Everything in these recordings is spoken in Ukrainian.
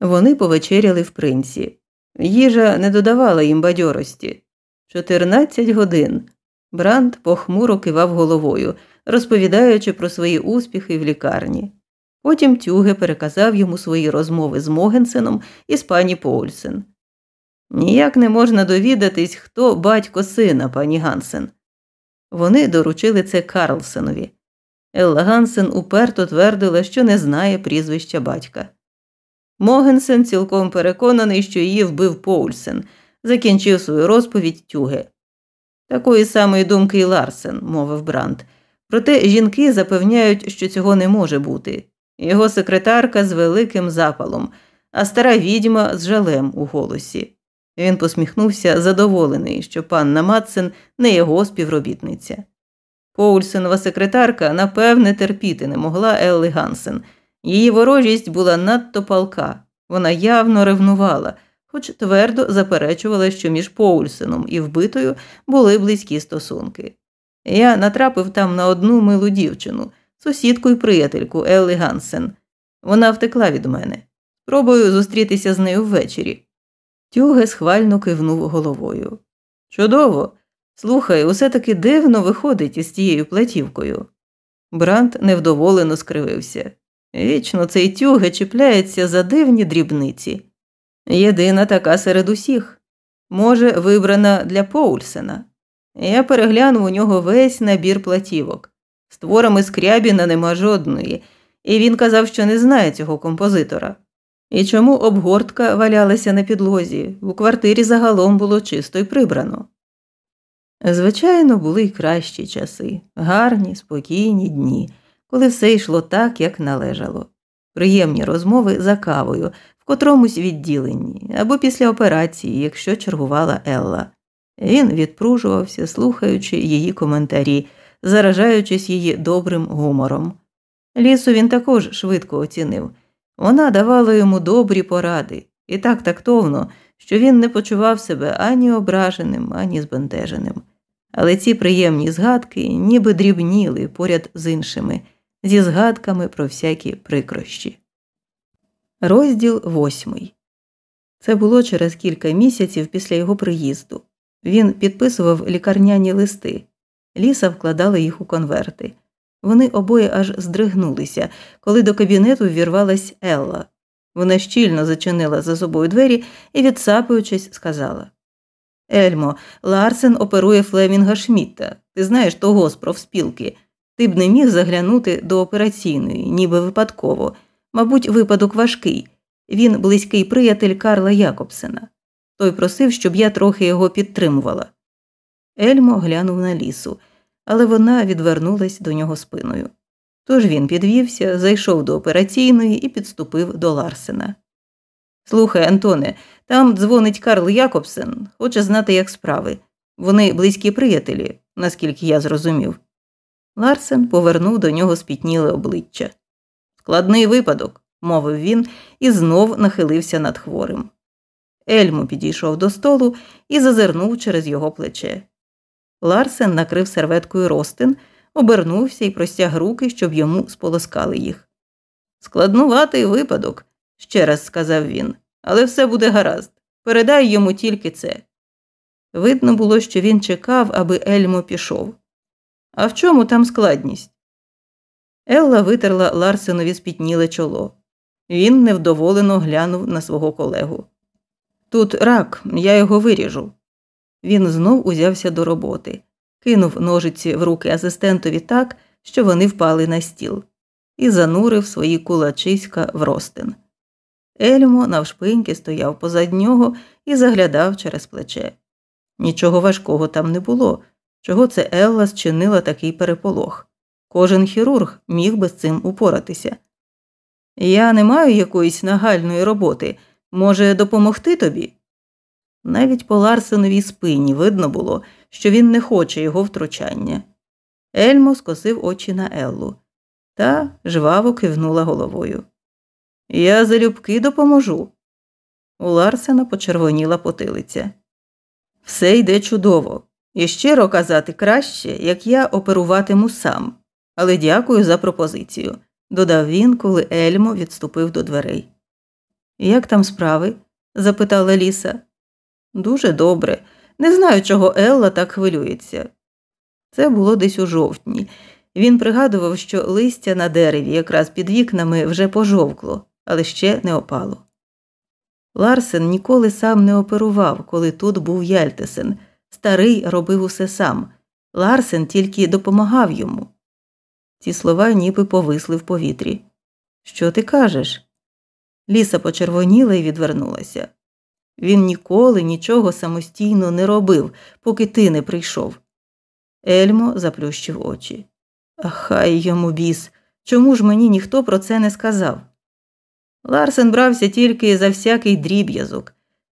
Вони повечеряли в принці. Їжа не додавала їм бадьорості. Чотирнадцять годин. Бранд похмуро кивав головою, розповідаючи про свої успіхи в лікарні. Потім Тюге переказав йому свої розмови з Могенсеном і з пані Поульсен. Ніяк не можна довідатись, хто батько сина, пані Гансен. Вони доручили це Карлсенові. Елла Гансен уперто твердила, що не знає прізвища батька. Могенсен цілком переконаний, що її вбив Поульсен, закінчив свою розповідь Тюге. Такої самої думки і Ларсен, мовив Бранд. Проте жінки запевняють, що цього не може бути. Його секретарка з великим запалом, а стара відьма з жалем у голосі. Він посміхнувся, задоволений, що панна Матсен не його співробітниця. Поульсенова секретарка, напевне, терпіти не могла Елли Гансен. Її ворожість була надто палка, вона явно ревнувала, хоч твердо заперечувала, що між Поульсеном і вбитою були близькі стосунки. Я натрапив там на одну милу дівчину, сусідку і приятельку Елли Гансен. Вона втекла від мене. Спробую зустрітися з нею ввечері. Тюге схвально кивнув головою. Чудово. Слухай, усе таки дивно виходить із тією платівкою. Брант невдоволено скривився. Вічно цей тюге чіпляється за дивні дрібниці. Єдина така серед усіх. Може, вибрана для Поульсена. Я переглянув у нього весь набір платівок. З творами Скрябіна нема жодної, і він казав, що не знає цього композитора. І чому обгортка валялася на підлозі, у квартирі загалом було чисто й прибрано. Звичайно, були й кращі часи, гарні, спокійні дні, коли все йшло так, як належало. Приємні розмови за кавою в котромусь відділенні або після операції, якщо чергувала Елла. Він відпружувався, слухаючи її коментарі, заражаючись її добрим гумором. Лісу він також швидко оцінив. Вона давала йому добрі поради, і так тактовно, що він не почував себе ані ображеним, ані збентеженим. Але ці приємні згадки ніби дрібніли поряд з іншими, зі згадками про всякі прикрощі. Розділ восьмий. Це було через кілька місяців після його приїзду. Він підписував лікарняні листи, ліса вкладала їх у конверти. Вони обоє аж здригнулися, коли до кабінету ввірвалась Елла. Вона щільно зачинила за собою двері і, відсапуючись, сказала Ельмо, Ларсен оперує Флемінга Шмітта. Ти знаєш того з профспілки. Ти б не міг заглянути до операційної, ніби випадково. Мабуть, випадок важкий. Він близький приятель Карла Якобсена. Той просив, щоб я трохи його підтримувала. Ельмо глянув на лісу але вона відвернулась до нього спиною. Тож він підвівся, зайшов до операційної і підступив до Ларсена. Слухай, Антоне, там дзвонить Карл Якобсен, хоче знати, як справи. Вони близькі приятелі, наскільки я зрозумів. Ларсен повернув до нього спітніле обличчя. Складний випадок, мовив він і знов нахилився над хворим. Ельмо підійшов до столу і зазирнув через його плече. Ларсен накрив серветкою ростин, обернувся і простяг руки, щоб йому сполоскали їх. Складнуватий випадок, ще раз сказав він, але все буде гаразд. Передай йому тільки це. Видно було, що він чекав, аби Ельмо пішов. А в чому там складність? Елла витерла Ларсенові спітніле чоло. Він невдоволено глянув на свого колегу. Тут рак, я його виріжу. Він знов узявся до роботи, кинув ножиці в руки асистентові так, що вони впали на стіл, і занурив свої кулачиська в ростин. Ельмо навшпиньки стояв позад нього і заглядав через плече. Нічого важкого там не було, чого це Елла зчинила такий переполох. Кожен хірург міг би з цим упоратися. Я не маю якоїсь нагальної роботи. Може, допомогти тобі? Навіть по Ларсеновій спині видно було, що він не хоче його втручання. Ельмо скосив очі на Еллу та жваво кивнула головою. Я залюбки допоможу. У Ларсена почервоніла потилиця. Все йде чудово, і щиро казати краще, як я оперуватиму сам, але дякую за пропозицію, додав він, коли Ельмо відступив до дверей. Як там справи? запитала Ліса. Дуже добре. Не знаю, чого Елла так хвилюється. Це було десь у жовтні. Він пригадував, що листя на дереві, якраз під вікнами, вже пожовкло, але ще не опало. Ларсен ніколи сам не оперував, коли тут був Яльтесен. Старий робив усе сам. Ларсен тільки допомагав йому. Ці слова ніби повисли в повітрі. Що ти кажеш? Ліса почервоніла і відвернулася. Він ніколи нічого самостійно не робив, поки ти не прийшов. Ельмо заплющив очі. А хай йому біс. Чому ж мені ніхто про це не сказав? Ларсен брався тільки за всякий дріб'язок.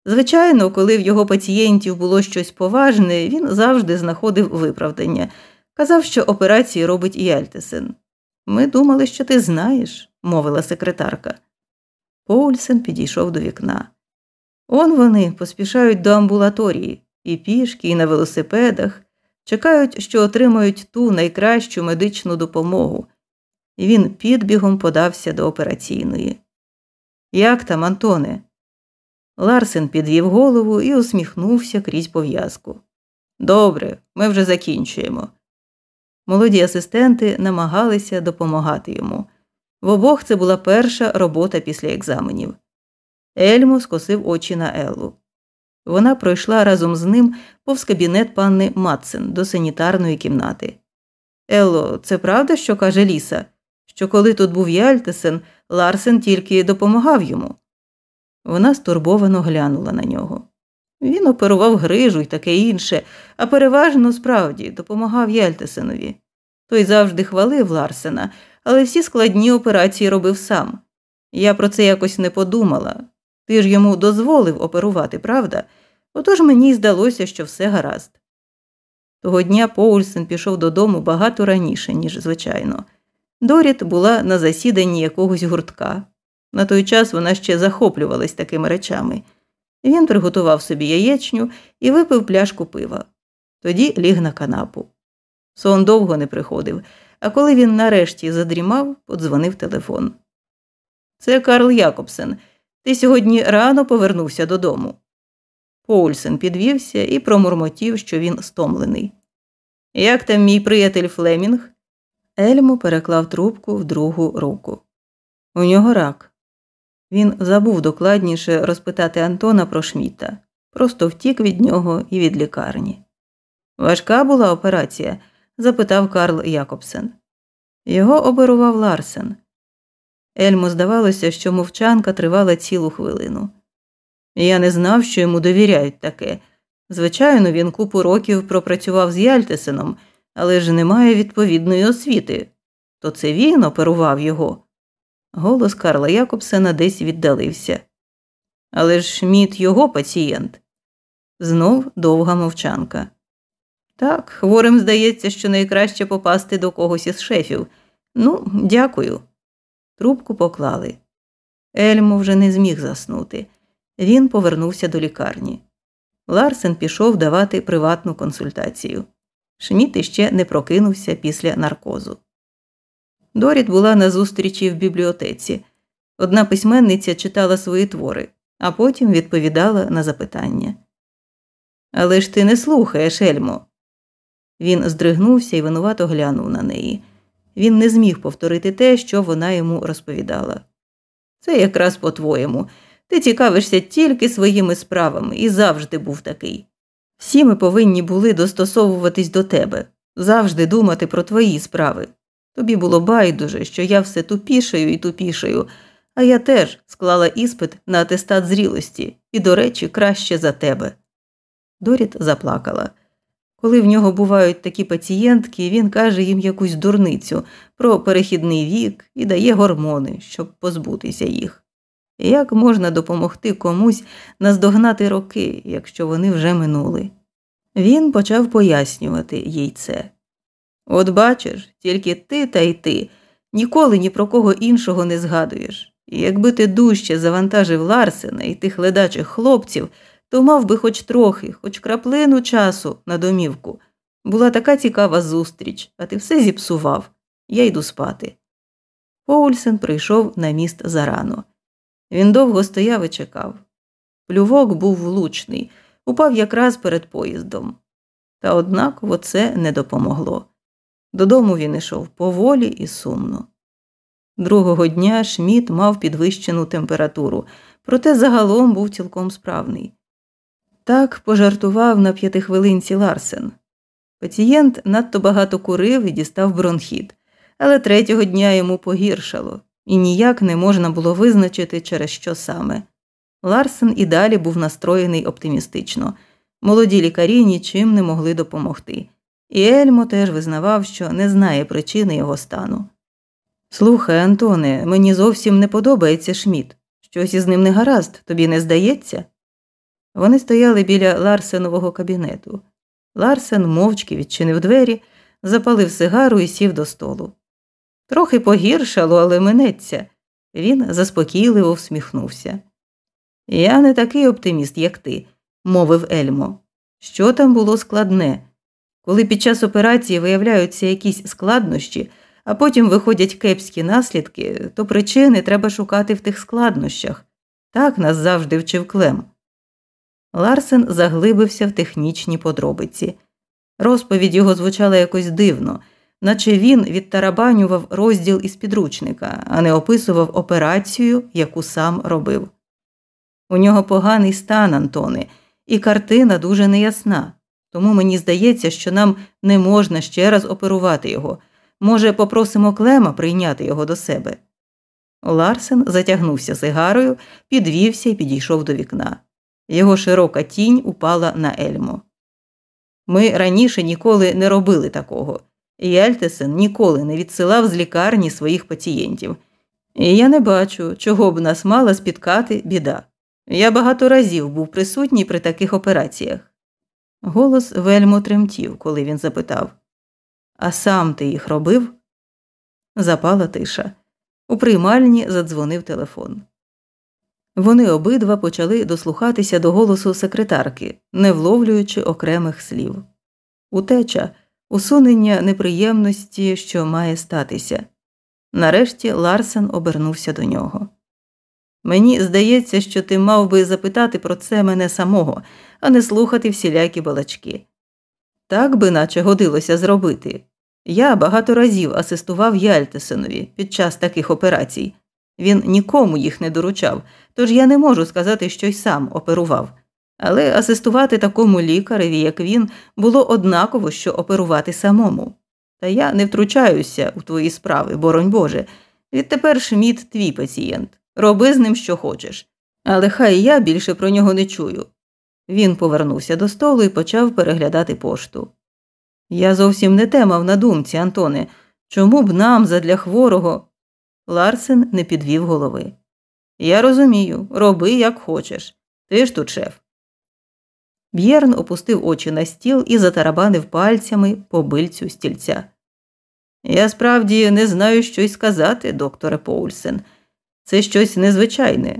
Звичайно, коли в його пацієнтів було щось поважне, він завжди знаходив виправдання. Казав, що операції робить Яльтесен. Ми думали, що ти знаєш, мовила секретарка. Поульсен підійшов до вікна. Он вони поспішають до амбулаторії і пішки, і на велосипедах, чекають, що отримають ту найкращу медичну допомогу. Він підбігом подався до операційної. Як там, Антоне? Ларсен підвів голову і усміхнувся крізь пов'язку. Добре, ми вже закінчуємо. Молоді асистенти намагалися допомагати йому. В обох це була перша робота після екзаменів. Ельмо скосив очі на Еллу. Вона пройшла разом з ним повз кабінет панни Матсен до санітарної кімнати. Елло, це правда, що каже Ліса, що коли тут був Яльтесен, Ларсен тільки допомагав йому. Вона стурбовано глянула на нього. Він оперував грижу і таке інше, а переважно справді допомагав Яльтесенові. Той завжди хвалив Ларсена, але всі складні операції робив сам. Я про це якось не подумала. Ти ж йому дозволив оперувати, правда? Отож мені здалося, що все гаразд. Того дня Поульсен пішов додому багато раніше, ніж звичайно. Доріт була на засіданні якогось гуртка. На той час вона ще захоплювалась такими речами. Він приготував собі яєчню і випив пляшку пива. Тоді ліг на канапу. Сон довго не приходив, а коли він нарешті задрімав, подзвонив телефон. Це Карл Якобсен. Ти сьогодні рано повернувся додому. Поульсен підвівся і промурмотів, що він стомлений. Як там мій приятель Флемінг? Ельмо переклав трубку в другу руку. У нього рак. Він забув докладніше розпитати Антона про Шміта, просто втік від нього і від лікарні. Важка була операція? запитав Карл Якобсен. Його оперував Ларсен. Ельму здавалося, що мовчанка тривала цілу хвилину. Я не знав, що йому довіряють таке. Звичайно, він купу років пропрацював з Яльтесеном, але ж немає відповідної освіти. То це він оперував його. Голос Карла Якобсена десь віддалився. Але ж Шміт його пацієнт. Знов довга мовчанка. Так, хворим здається, що найкраще попасти до когось із шефів. Ну, дякую. Трубку поклали. Ельмо вже не зміг заснути. Він повернувся до лікарні. Ларсен пішов давати приватну консультацію. Шміт іще не прокинувся після наркозу. Доріт була на зустрічі в бібліотеці. Одна письменниця читала свої твори, а потім відповідала на запитання. Але ж ти не слухаєш, Ельмо. Він здригнувся і винувато глянув на неї. Він не зміг повторити те, що вона йому розповідала. Це якраз по-твоєму. Ти цікавишся тільки своїми справами і завжди був такий. Всі ми повинні були достосовуватись до тебе, завжди думати про твої справи. Тобі було байдуже, що я все тупішаю і тупішаю, а я теж склала іспит на атестат зрілості і, до речі, краще за тебе. Доріт заплакала. Коли в нього бувають такі пацієнтки, він каже їм якусь дурницю про перехідний вік і дає гормони, щоб позбутися їх. Як можна допомогти комусь наздогнати роки, якщо вони вже минули? Він почав пояснювати їй це. От бачиш, тільки ти та й ти ніколи ні про кого іншого не згадуєш. І якби ти дужче завантажив Ларсена і тих ледачих хлопців, то мав би хоч трохи, хоч краплину часу на домівку. Була така цікава зустріч, а ти все зіпсував. Я йду спати. Поульсен прийшов на міст зарано. Він довго стояв і чекав. Плювок був влучний, упав якраз перед поїздом. Та однаково це не допомогло. Додому він йшов поволі і сумно. Другого дня Шміт мав підвищену температуру, проте загалом був цілком справний. Так пожартував на п'ятихвилинці Ларсен. Пацієнт надто багато курив і дістав бронхіт, але третього дня йому погіршало, і ніяк не можна було визначити, через що саме. Ларсен і далі був настроєний оптимістично. Молоді лікарі нічим не могли допомогти, і Ельмо теж визнавав, що не знає причини його стану. Слухай, Антоне, мені зовсім не подобається Шміт. Щось із ним не гаразд, тобі не здається? Вони стояли біля Ларсенового кабінету. Ларсен мовчки відчинив двері, запалив сигару і сів до столу. Трохи погіршало, але минеться. Він заспокійливо всміхнувся. Я не такий оптиміст, як ти, мовив Ельмо. Що там було складне? Коли під час операції виявляються якісь складнощі, а потім виходять кепські наслідки, то причини треба шукати в тих складнощах. Так нас завжди вчив Клем. Ларсен заглибився в технічні подробиці. Розповідь його звучала якось дивно, наче він відтарабанював розділ із підручника, а не описував операцію, яку сам робив. У нього поганий стан, Антоне, і картина дуже неясна, тому мені здається, що нам не можна ще раз оперувати його. Може, попросимо Клема прийняти його до себе. Ларсен затягнувся сигарою, підвівся і підійшов до вікна. Його широка тінь упала на Ельмо. Ми раніше ніколи не робили такого, і Альтесен ніколи не відсилав з лікарні своїх пацієнтів. І я не бачу, чого б нас мала спіткати біда. Я багато разів був присутній при таких операціях. Голос вельмо тремтів, коли він запитав А сам ти їх робив? Запала тиша. У приймальні задзвонив телефон. Вони обидва почали дослухатися до голосу секретарки, не вловлюючи окремих слів. Утеча, усунення неприємності, що має статися. Нарешті Ларсен обернувся до нього. Мені здається, що ти мав би запитати про це мене самого, а не слухати всілякі балачки. Так би наче годилося зробити. Я багато разів асистував Яльтесенові під час таких операцій. Він нікому їх не доручав, тож я не можу сказати, що й сам оперував. Але асистувати такому лікареві, як він, було однаково, що оперувати самому. Та я не втручаюся у твої справи, боронь Боже. Відтепер Шміт твій пацієнт. Роби з ним, що хочеш. Але хай я більше про нього не чую. Він повернувся до столу і почав переглядати пошту. Я зовсім не те мав на думці, Антоне. Чому б нам задля хворого? Ларсен не підвів голови. Я розумію, роби, як хочеш. Ти ж тут шеф. Б'єрн опустив очі на стіл і затарабанив пальцями по бильцю стільця. Я справді не знаю, що й сказати, докторе Поульсен. Це щось незвичайне.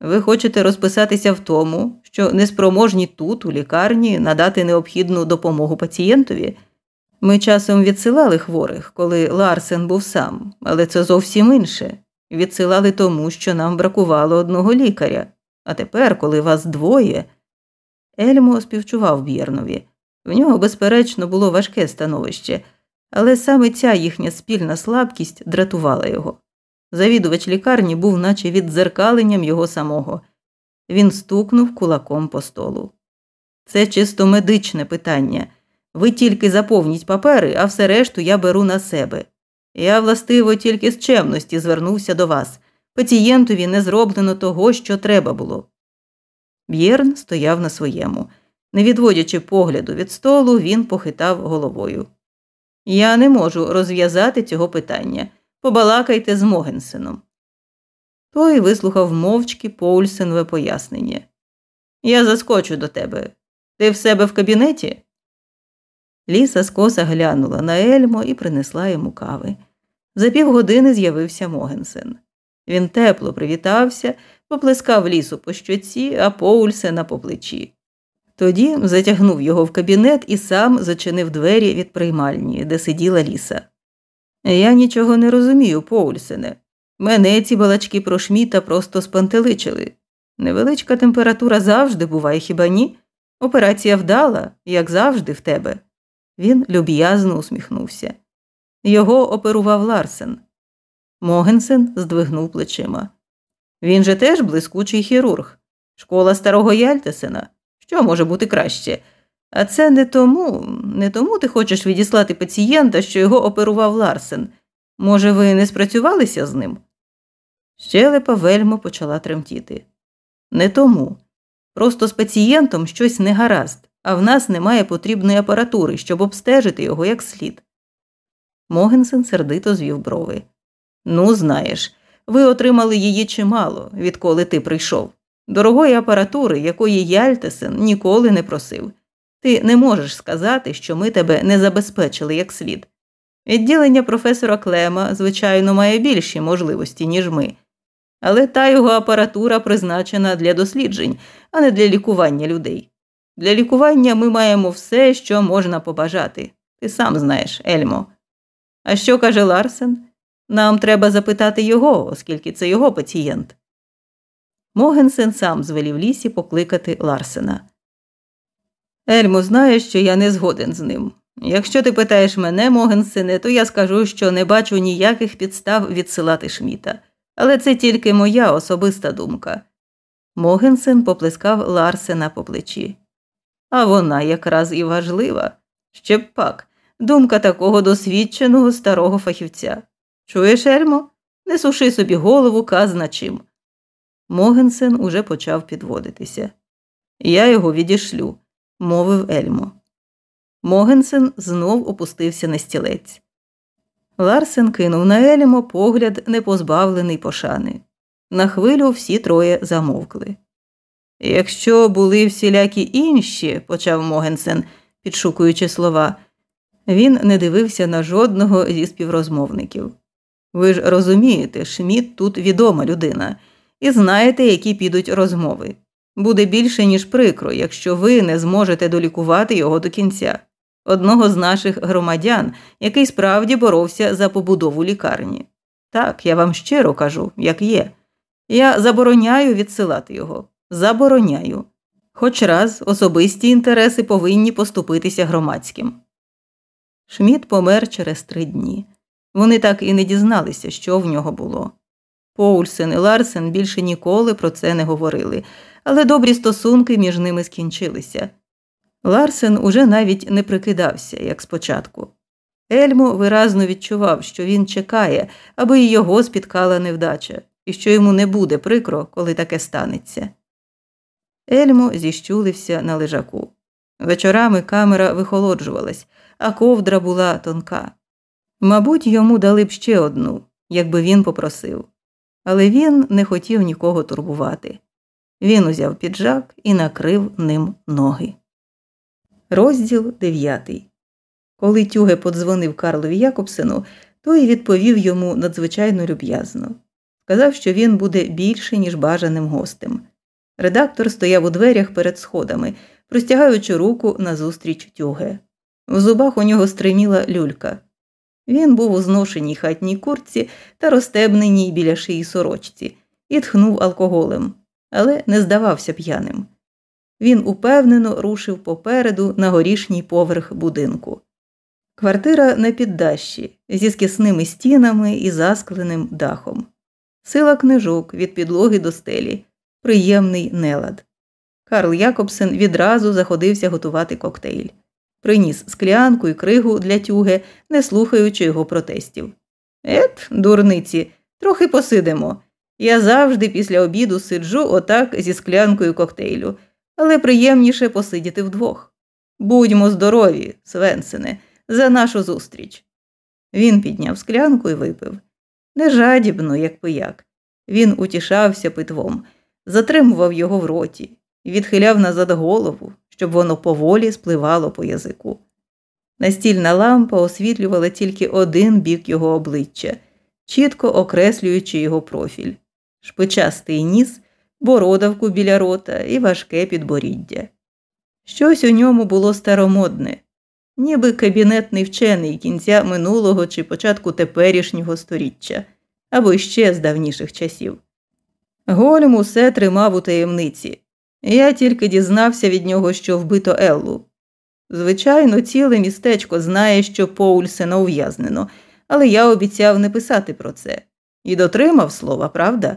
Ви хочете розписатися в тому, що неспроможні тут, у лікарні, надати необхідну допомогу пацієнтові. Ми часом відсилали хворих, коли Ларсен був сам, але це зовсім інше. Відсилали тому, що нам бракувало одного лікаря. А тепер, коли вас двоє. Ельмо співчував Б'єрнові. В нього, безперечно, було важке становище, але саме ця їхня спільна слабкість дратувала його. Завідувач лікарні був, наче віддзеркаленням його самого. Він стукнув кулаком по столу. Це чисто медичне питання. Ви тільки заповніть папери, а все решту я беру на себе. Я, властиво, тільки з чемності звернувся до вас. Пацієнтові не зроблено того, що треба було. Б'єрн стояв на своєму. Не відводячи погляду від столу, він похитав головою. Я не можу розв'язати цього питання. Побалакайте з Могенсеном. Той вислухав мовчки Поульсенове пояснення. Я заскочу до тебе. Ти в себе в кабінеті? Ліса скоса глянула на Ельмо і принесла йому кави. За півгодини з'явився Могенсен. Він тепло привітався, поплескав лісу по щоці, а Поульсена по плечі. Тоді затягнув його в кабінет і сам зачинив двері від приймальні, де сиділа ліса. Я нічого не розумію, Поульсене. Мене ці балачки про шміта просто спантеличили. Невеличка температура завжди буває, хіба ні? Операція вдала, як завжди, в тебе. Він люб'язно усміхнувся. Його оперував Ларсен. Могенсен здвигнув плечима. Він же теж блискучий хірург. Школа старого Яльтесена. Що може бути краще? А це не тому, не тому ти хочеш відіслати пацієнта, що його оперував Ларсен. Може, ви не спрацювалися з ним? Щелепа в Ельмо почала тремтіти. Не тому. Просто з пацієнтом щось не гаразд, а в нас немає потрібної апаратури, щоб обстежити його як слід. Могенсен сердито звів брови. Ну, знаєш, ви отримали її чимало, відколи ти прийшов. Дорогої апаратури, якої Яльтесен ніколи не просив. Ти не можеш сказати, що ми тебе не забезпечили як слід. Відділення професора Клема, звичайно, має більші можливості, ніж ми, але та його апаратура призначена для досліджень, а не для лікування людей. Для лікування ми маємо все, що можна побажати. Ти сам знаєш, Ельмо. А що каже Ларсен? Нам треба запитати його, оскільки це його пацієнт. Могенсен сам звелів лісі покликати Ларсена. Ельмо знає, що я не згоден з ним. Якщо ти питаєш мене, Могенсене, то я скажу, що не бачу ніяких підстав відсилати Шміта. Але це тільки моя особиста думка. Могенсен поплескав Ларсена по плечі. А вона якраз і важлива. Ще б пак, думка такого досвідченого старого фахівця. Чуєш, Ельмо? Не суши собі голову казна чим. Могенсен уже почав підводитися. Я його відішлю, мовив Ельмо. Могенсен знов опустився на стілець. Ларсен кинув на Ельмо погляд, непозбавлений пошани. На хвилю всі троє замовкли. Якщо були всілякі інші, почав Могенсен, підшукуючи слова, він не дивився на жодного зі співрозмовників. Ви ж розумієте, Шміт тут відома людина, і знаєте, які підуть розмови. Буде більше, ніж прикро, якщо ви не зможете долікувати його до кінця, одного з наших громадян, який справді боровся за побудову лікарні. Так, я вам щиро кажу, як є. Я забороняю відсилати його. Забороняю. Хоч раз особисті інтереси повинні поступитися громадським. Шміт помер через три дні. Вони так і не дізналися, що в нього було. Поульсен і Ларсен більше ніколи про це не говорили, але добрі стосунки між ними скінчилися. Ларсен уже навіть не прикидався, як спочатку. Ельмо виразно відчував, що він чекає, аби й його спіткала невдача, і що йому не буде прикро, коли таке станеться. Ельмо зіщулився на лежаку. Вечорами камера вихолоджувалась, а ковдра була тонка. Мабуть, йому дали б ще одну, якби він попросив, але він не хотів нікого турбувати. Він узяв піджак і накрив ним ноги. Розділ дев'ятий. Коли Тюге подзвонив Карлові Якобсену, той відповів йому надзвичайно люб'язно. Сказав, що він буде більше, ніж бажаним гостем. Редактор стояв у дверях перед сходами, простягаючи руку назустріч тюге. В зубах у нього стриміла люлька. Він був у зношеній хатній куртці та розтебненій біля шиї сорочці і тхнув алкоголем, але не здавався п'яним. Він упевнено рушив попереду на горішній поверх будинку. Квартира на піддащі зі скісними стінами і заскленим дахом, сила книжок від підлоги до стелі, приємний нелад. Карл Якобсен відразу заходився готувати коктейль приніс склянку і кригу для тюге, не слухаючи його протестів. Ет, дурниці, трохи посидимо. Я завжди після обіду сиджу отак зі склянкою коктейлю, але приємніше посидіти вдвох. Будьмо здорові, Свенсене, за нашу зустріч. Він підняв склянку і випив. Не жадібно, як пияк. Він утішався питвом, затримував його в роті, відхиляв назад голову, щоб воно поволі спливало по язику. Настільна лампа освітлювала тільки один бік його обличчя, чітко окреслюючи його профіль, шпичастий ніс, бородавку біля рота і важке підборіддя. Щось у ньому було старомодне, ніби кабінетний вчений кінця минулого чи початку теперішнього сторіччя, або ще з давніших часів. Гольм усе тримав у таємниці. Я тільки дізнався від нього, що вбито Еллу. Звичайно, ціле містечко знає, що Поульсена ув'язнено, але я обіцяв не писати про це і дотримав слова, правда?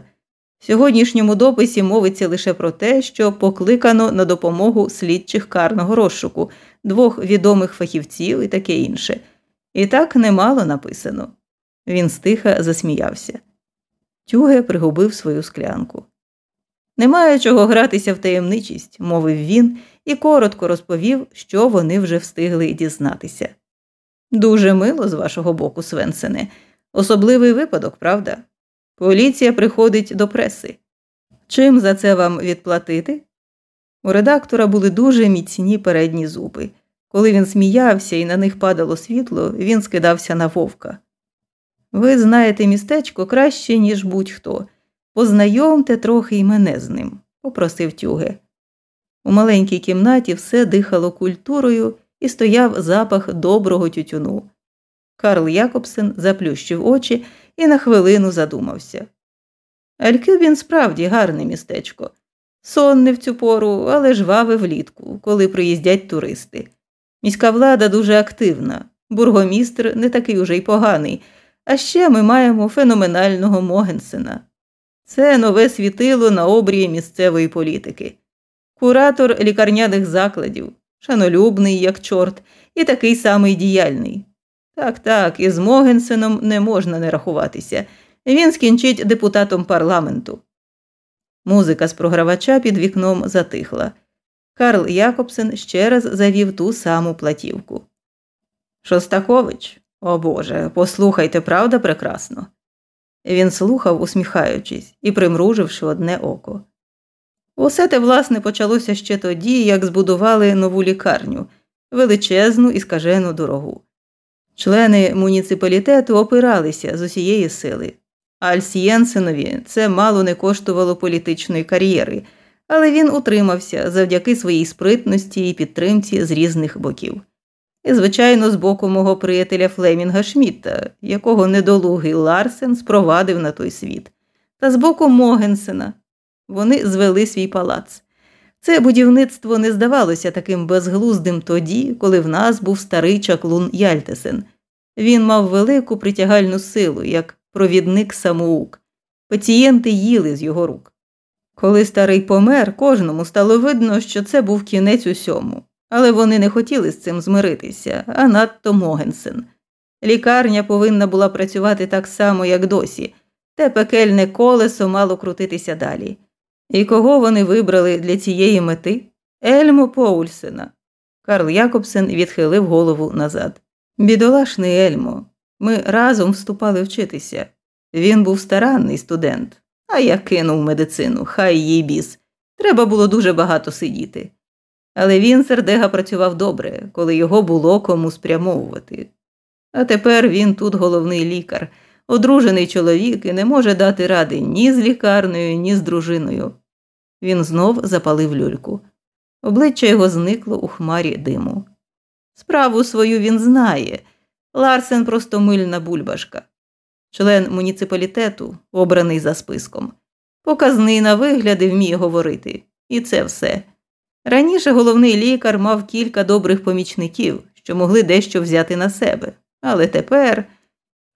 В сьогоднішньому дописі мовиться лише про те, що покликано на допомогу слідчих карного розшуку, двох відомих фахівців і таке інше. І так немало написано. Він стиха засміявся. Тюге пригубив свою склянку. Немає чого гратися в таємничість, мовив він і коротко розповів, що вони вже встигли дізнатися. Дуже мило з вашого боку, Свенсене, особливий випадок, правда? Поліція приходить до преси. Чим за це вам відплатити? У редактора були дуже міцні передні зуби. Коли він сміявся і на них падало світло, він скидався на вовка. Ви знаєте містечко краще, ніж будь-хто. Познайомте трохи й мене з ним, попросив тюге. У маленькій кімнаті все дихало культурою і стояв запах доброго тютюну. Карл Якобсен заплющив очі і на хвилину задумався. Алькюбін справді гарне містечко. Сонне в цю пору, але жваве влітку, коли приїздять туристи. Міська влада дуже активна, бургомістр не такий уже й поганий, а ще ми маємо феноменального Могенсена. Це нове світило на обрії місцевої політики, куратор лікарняних закладів, шанолюбний, як чорт, і такий самий діяльний. Так, так, із Могенсеном не можна не рахуватися. Він скінчить депутатом парламенту. Музика з програвача під вікном затихла. Карл Якобсен ще раз завів ту саму платівку. Шостакович, о Боже, послухайте, правда, прекрасно. Він слухав, усміхаючись і примруживши одне око. Усе те, власне, почалося ще тоді, як збудували нову лікарню, величезну і скажену дорогу. Члени муніципалітету опиралися з усієї сили. Альс Єнсенові це мало не коштувало політичної кар'єри, але він утримався завдяки своїй спритності і підтримці з різних боків. І, звичайно, з боку мого приятеля Флемінга Шмітта, якого недолугий Ларсен спровадив на той світ, та з боку Могенсена. Вони звели свій палац. Це будівництво не здавалося таким безглуздим тоді, коли в нас був старий чаклун Яльтесен. Він мав велику притягальну силу, як провідник самоук. Пацієнти їли з його рук. Коли старий помер, кожному стало видно, що це був кінець усьому, але вони не хотіли з цим змиритися, а надто Могенсен. Лікарня повинна була працювати так само, як досі, те пекельне колесо мало крутитися далі. І кого вони вибрали для цієї мети? Ельмо Поульсена. Карл Якобсен відхилив голову назад. Бідолашний Ельмо. Ми разом вступали вчитися. Він був старанний студент, а я кинув медицину, хай їй біс. Треба було дуже багато сидіти. Але він сердега працював добре, коли його було кому спрямовувати. А тепер він тут головний лікар, одружений чоловік і не може дати ради ні з лікарнею, ні з дружиною. Він знов запалив люльку. Обличчя його зникло у хмарі диму. Справу свою він знає. Ларсен просто мильна бульбашка, член муніципалітету, обраний за списком. Показний на вигляд і вміє говорити, і це все. Раніше головний лікар мав кілька добрих помічників, що могли дещо взяти на себе, але тепер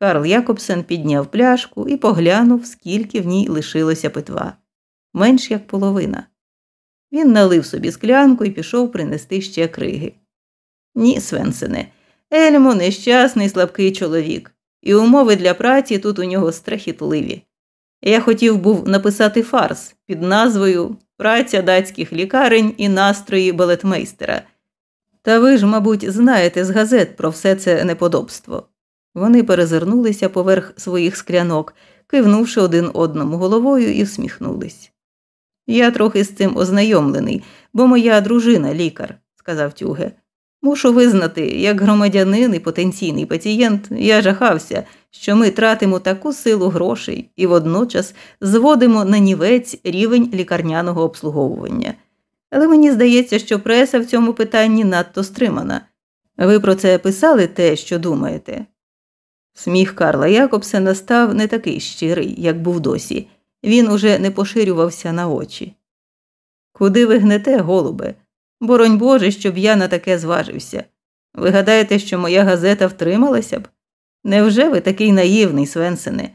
Карл Якобсен підняв пляшку і поглянув, скільки в ній лишилося питва менш як половина. Він налив собі склянку і пішов принести ще криги. Ні, Свенсене, Ельмо нещасний слабкий чоловік, і умови для праці тут у нього страхітливі. Я хотів був написати фарс під назвою Праця датських лікарень і настрої балетмейстера. Та ви ж, мабуть, знаєте з газет про все це неподобство. Вони перезирнулися поверх своїх склянок, кивнувши один одному головою, і всміхнулись. Я трохи з цим ознайомлений, бо моя дружина лікар, сказав тюге. Мушу визнати, як громадянин і потенційний пацієнт, я жахався, що ми тратимо таку силу грошей і водночас зводимо на нівець рівень лікарняного обслуговування. Але мені здається, що преса в цьому питанні надто стримана. Ви про це писали те, що думаєте? Сміх Карла Якобсена став не такий щирий, як був досі. Він уже не поширювався на очі. Куди ви гнете, голубе? Боронь Боже, щоб я на таке зважився. Ви гадаєте, що моя газета втрималася б? Невже ви такий наївний, Свенсене?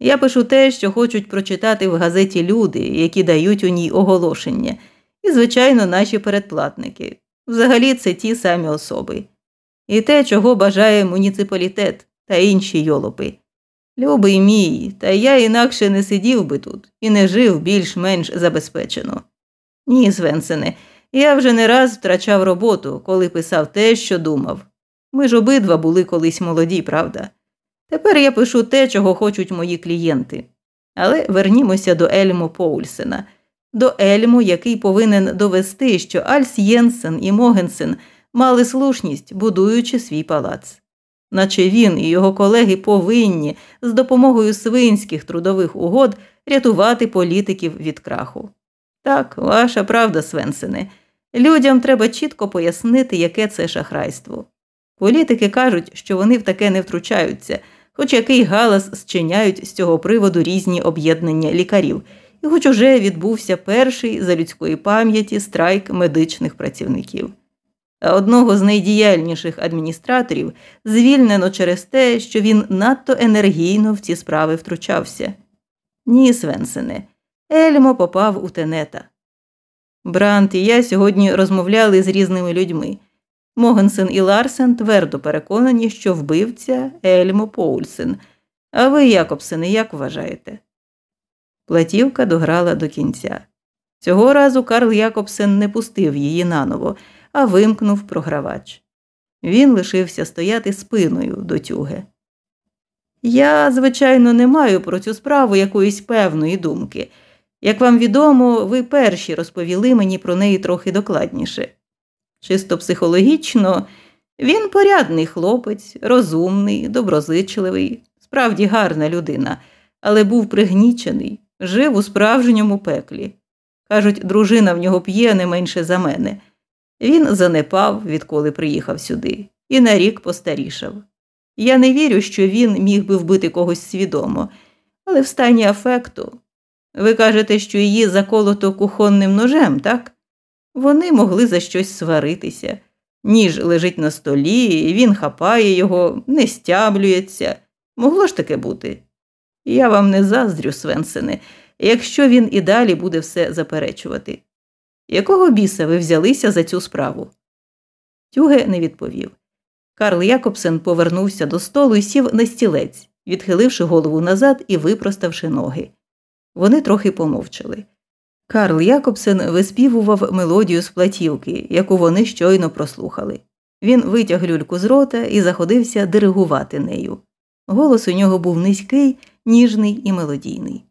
Я пишу те, що хочуть прочитати в газеті люди, які дають у ній оголошення, і, звичайно, наші передплатники. Взагалі це ті самі особи. І те, чого бажає муніципалітет та інші йолопи. Любий мій, та я інакше не сидів би тут і не жив більш-менш забезпечено. Ні, Свенсене, я вже не раз втрачав роботу, коли писав те, що думав. Ми ж обидва були колись молоді, правда? Тепер я пишу те, чого хочуть мої клієнти. Але вернімося до Ельмо Поульсена, до Ельму, який повинен довести, що Альс Єнсен і Могенсен мали слушність, будуючи свій палац. Наче він і його колеги повинні з допомогою свинських трудових угод рятувати політиків від краху. Так, ваша правда, Свенсене. Людям треба чітко пояснити, яке це шахрайство. Політики кажуть, що вони в таке не втручаються, хоч який галас зчиняють з цього приводу різні об'єднання лікарів, і хоч уже відбувся перший за людської пам'яті страйк медичних працівників. Одного з найдіяльніших адміністраторів звільнено через те, що він надто енергійно в ці справи втручався. Ні, Свенсене, Ельмо попав у тенета. Брант і я сьогодні розмовляли з різними людьми. Могенсен і Ларсен твердо переконані, що вбивця Ельмо Поульсен. А ви, Якобсене, як вважаєте? Платівка дограла до кінця. Цього разу Карл Якобсен не пустив її наново, а вимкнув програвач. Він лишився стояти спиною до тюги. Я, звичайно, не маю про цю справу якоїсь певної думки. Як вам відомо, ви перші розповіли мені про неї трохи докладніше. Чисто психологічно, він порядний хлопець, розумний, доброзичливий, справді гарна людина, але був пригнічений, жив у справжньому пеклі. Кажуть, дружина в нього п'є не менше за мене. Він занепав, відколи приїхав сюди, і на рік постарішав. Я не вірю, що він міг би вбити когось свідомо, але в стані афекту. Ви кажете, що її заколото кухонним ножем, так? Вони могли за щось сваритися. Ніж лежить на столі, він хапає його, не стяблюється. Могло ж таке бути? Я вам не заздрю, Свенсене, якщо він і далі буде все заперечувати. Якого біса ви взялися за цю справу? Тюге не відповів. Карл Якобсен повернувся до столу і сів на стілець, відхиливши голову назад і випроставши ноги. Вони трохи помовчали. Карл Якобсен виспівував мелодію з платівки, яку вони щойно прослухали. Він витяг люльку з рота і заходився диригувати нею. Голос у нього був низький, ніжний і мелодійний.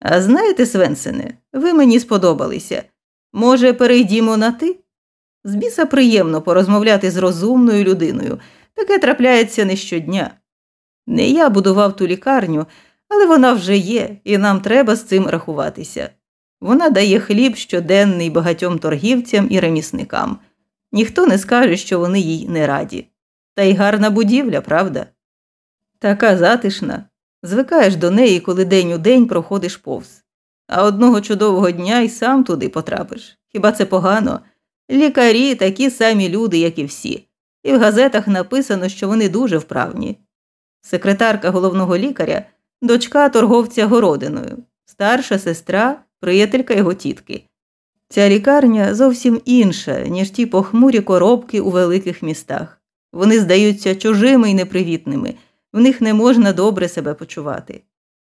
А знаєте, Свенсене, ви мені сподобалися. Може, перейдімо на ти? З біса приємно порозмовляти з розумною людиною. Таке трапляється не щодня. Не я будував ту лікарню, але вона вже є, і нам треба з цим рахуватися. Вона дає хліб щоденний багатьом торгівцям і ремісникам. Ніхто не скаже, що вони їй не раді. Та й гарна будівля, правда? Така затишна. Звикаєш до неї, коли день у день проходиш повз. А одного чудового дня й сам туди потрапиш. Хіба це погано? Лікарі такі самі люди, як і всі, і в газетах написано, що вони дуже вправні. Секретарка головного лікаря, дочка торговця городиною, старша сестра, приятелька його тітки. Ця лікарня зовсім інша, ніж ті похмурі коробки у великих містах. Вони здаються чужими і непривітними, в них не можна добре себе почувати.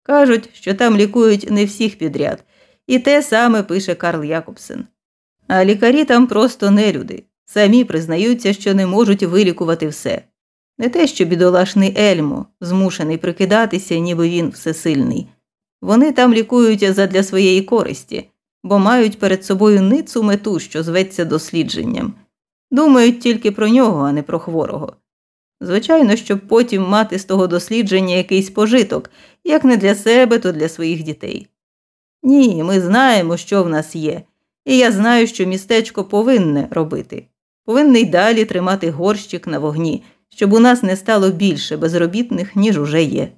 Кажуть, що там лікують не всіх підряд, і те саме пише Карл Якобсен. А лікарі там просто нелюди, самі признаються, що не можуть вилікувати все. Не те, що бідолашний Ельмо, змушений прикидатися, ніби він всесильний. Вони там лікують задля своєї користі, бо мають перед собою ницу мету, що зветься дослідженням. Думають тільки про нього, а не про хворого. Звичайно, щоб потім мати з того дослідження якийсь пожиток, як не для себе, то для своїх дітей. Ні, ми знаємо, що в нас є, і я знаю, що містечко повинне робити, повинне й далі тримати горщик на вогні, щоб у нас не стало більше безробітних, ніж уже є.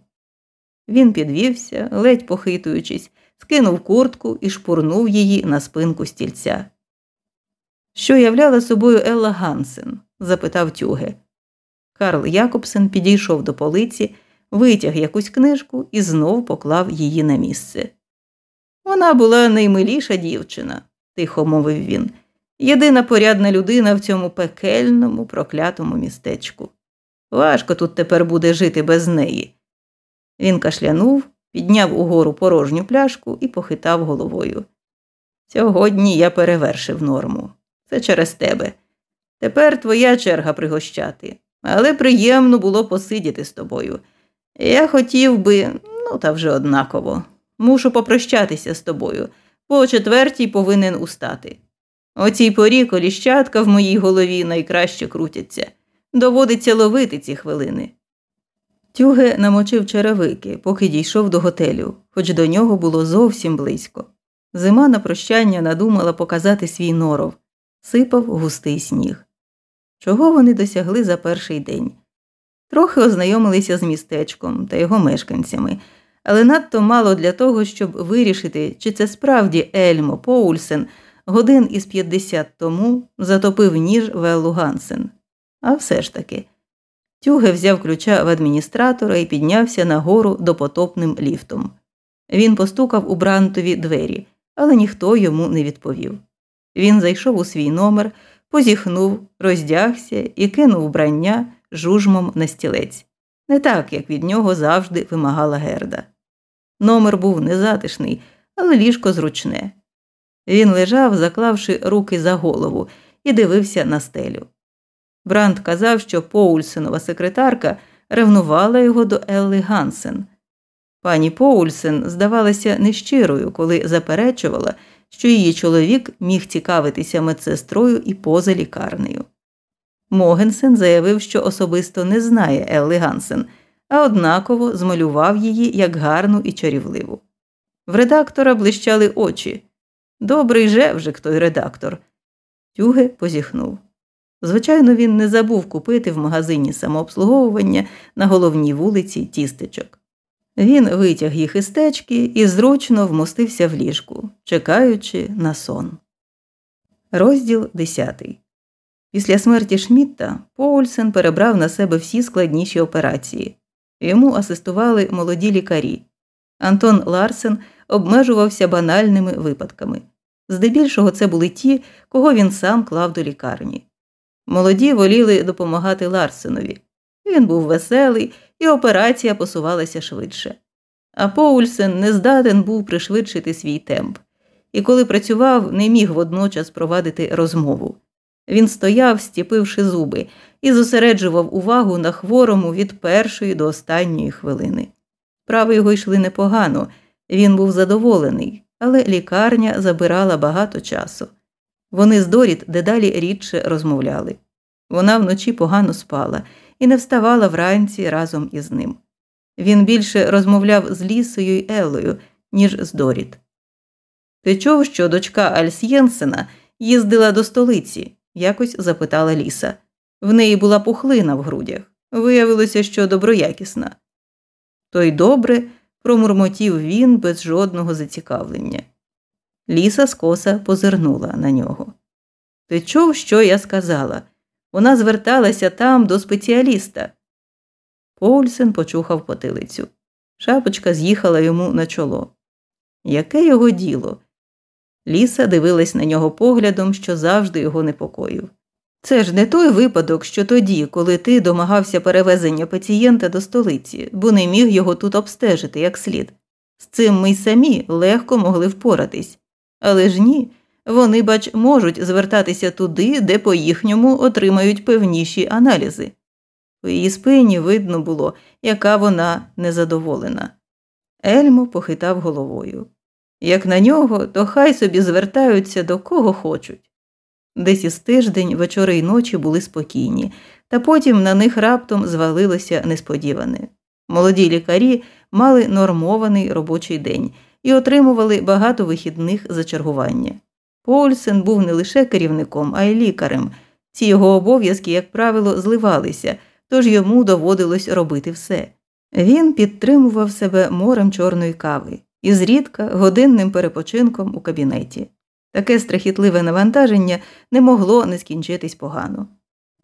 Він підвівся, ледь похитуючись, скинув куртку і шпурнув її на спинку стільця. Що являла собою Елла Гансен? запитав тюге. Карл Якобсен підійшов до полиці, витяг якусь книжку і знов поклав її на місце. Вона була наймиліша дівчина, тихо мовив він, єдина порядна людина в цьому пекельному, проклятому містечку. Важко тут тепер буде жити без неї. Він кашлянув, підняв угору порожню пляшку і похитав головою. Сьогодні я перевершив норму. Це через тебе. Тепер твоя черга пригощати, але приємно було посидіти з тобою. Я хотів би, ну та вже однаково, мушу попрощатися з тобою, по четвертій повинен устати. О цій порі коліщатка в моїй голові найкраще крутяться. Доводиться ловити ці хвилини. Тюге намочив черевики, поки дійшов до готелю, хоч до нього було зовсім близько. Зима на прощання надумала показати свій норов, сипав густий сніг. Чого вони досягли за перший день? Трохи ознайомилися з містечком та його мешканцями, але надто мало для того, щоб вирішити, чи це справді Ельмо Поульсен годин із 50 тому затопив ніж Веллу Гансен. А все ж таки. Тюге взяв ключа в адміністратора і піднявся нагору допотопним ліфтом. Він постукав у брантові двері, але ніхто йому не відповів. Він зайшов у свій номер, позіхнув, роздягся і кинув вбрання жужмом на стілець, не так, як від нього завжди вимагала герда. Номер був незатишний, але ліжко зручне. Він лежав, заклавши руки за голову, і дивився на стелю. Бранд казав, що Поульсенова секретарка ревнувала його до Елли Гансен. Пані Поульсен здавалася нещирою, коли заперечувала, що її чоловік міг цікавитися медсестрою і поза лікарнею. Могенсен заявив, що особисто не знає Елли Гансен, а однаково змалював її як гарну і чарівливу. В редактора блищали очі. Добрий же вже той редактор. Тюге позіхнув. Звичайно, він не забув купити в магазині самообслуговування на головній вулиці тістечок. Він витяг їх із течки і зручно вмостився в ліжку, чекаючи на сон. Розділ 10. Після смерті Шмітта Поульсен перебрав на себе всі складніші операції. Йому асистували молоді лікарі. Антон Ларсен обмежувався банальними випадками. Здебільшого це були ті, кого він сам клав до лікарні. Молоді воліли допомагати Ларсенові. Він був веселий, і операція посувалася швидше. А Поульсен не здатен був пришвидшити свій темп, і коли працював, не міг водночас провадити розмову. Він стояв, стіпивши зуби, і зосереджував увагу на хворому від першої до останньої хвилини. Прави його йшли непогано, він був задоволений, але лікарня забирала багато часу. Вони з Доріт дедалі рідше розмовляли. Вона вночі погано спала і не вставала вранці разом із ним. Він більше розмовляв з Лісою й Еллою, ніж з Доріт. Ти чув, що дочка Альс Єнсена їздила до столиці? якось запитала Ліса. В неї була пухлина в грудях. Виявилося, що доброякісна. То й добре промурмотів він без жодного зацікавлення. Ліса скоса позирнула на нього. Ти чув, що я сказала? Вона зверталася там до спеціаліста. Поульсен почухав потилицю. Шапочка з'їхала йому на чоло. Яке його діло? Ліса дивилась на нього поглядом, що завжди його непокоїв. Це ж не той випадок, що тоді, коли ти домагався перевезення пацієнта до столиці, бо не міг його тут обстежити як слід. З цим ми й самі легко могли впоратись. Але ж ні, вони, бач, можуть звертатися туди, де по їхньому отримають певніші аналізи. У її спині видно було, яка вона незадоволена. Ельмо похитав головою. Як на нього, то хай собі звертаються до кого хочуть. Десь із тиждень вечори й ночі були спокійні, та потім на них раптом звалилося несподіване. Молоді лікарі мали нормований робочий день і отримували багато вихідних за чергування. Польсен був не лише керівником, а й лікарем. Ці його обов'язки, як правило, зливалися, тож йому доводилось робити все. Він підтримував себе морем чорної кави і зрідка годинним перепочинком у кабінеті. Таке страхітливе навантаження не могло не скінчитись погано.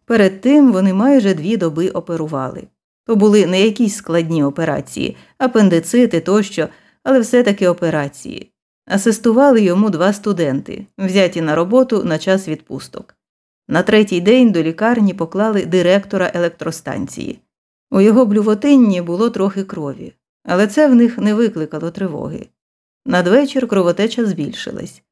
Перед тим вони майже дві доби оперували. То були не якісь складні операції, апендицити тощо, але все таки операції. Асистували йому два студенти, взяті на роботу на час відпусток. На третій день до лікарні поклали директора електростанції. У його блювотинні було трохи крові, але це в них не викликало тривоги. Надвечір кровотеча збільшилась.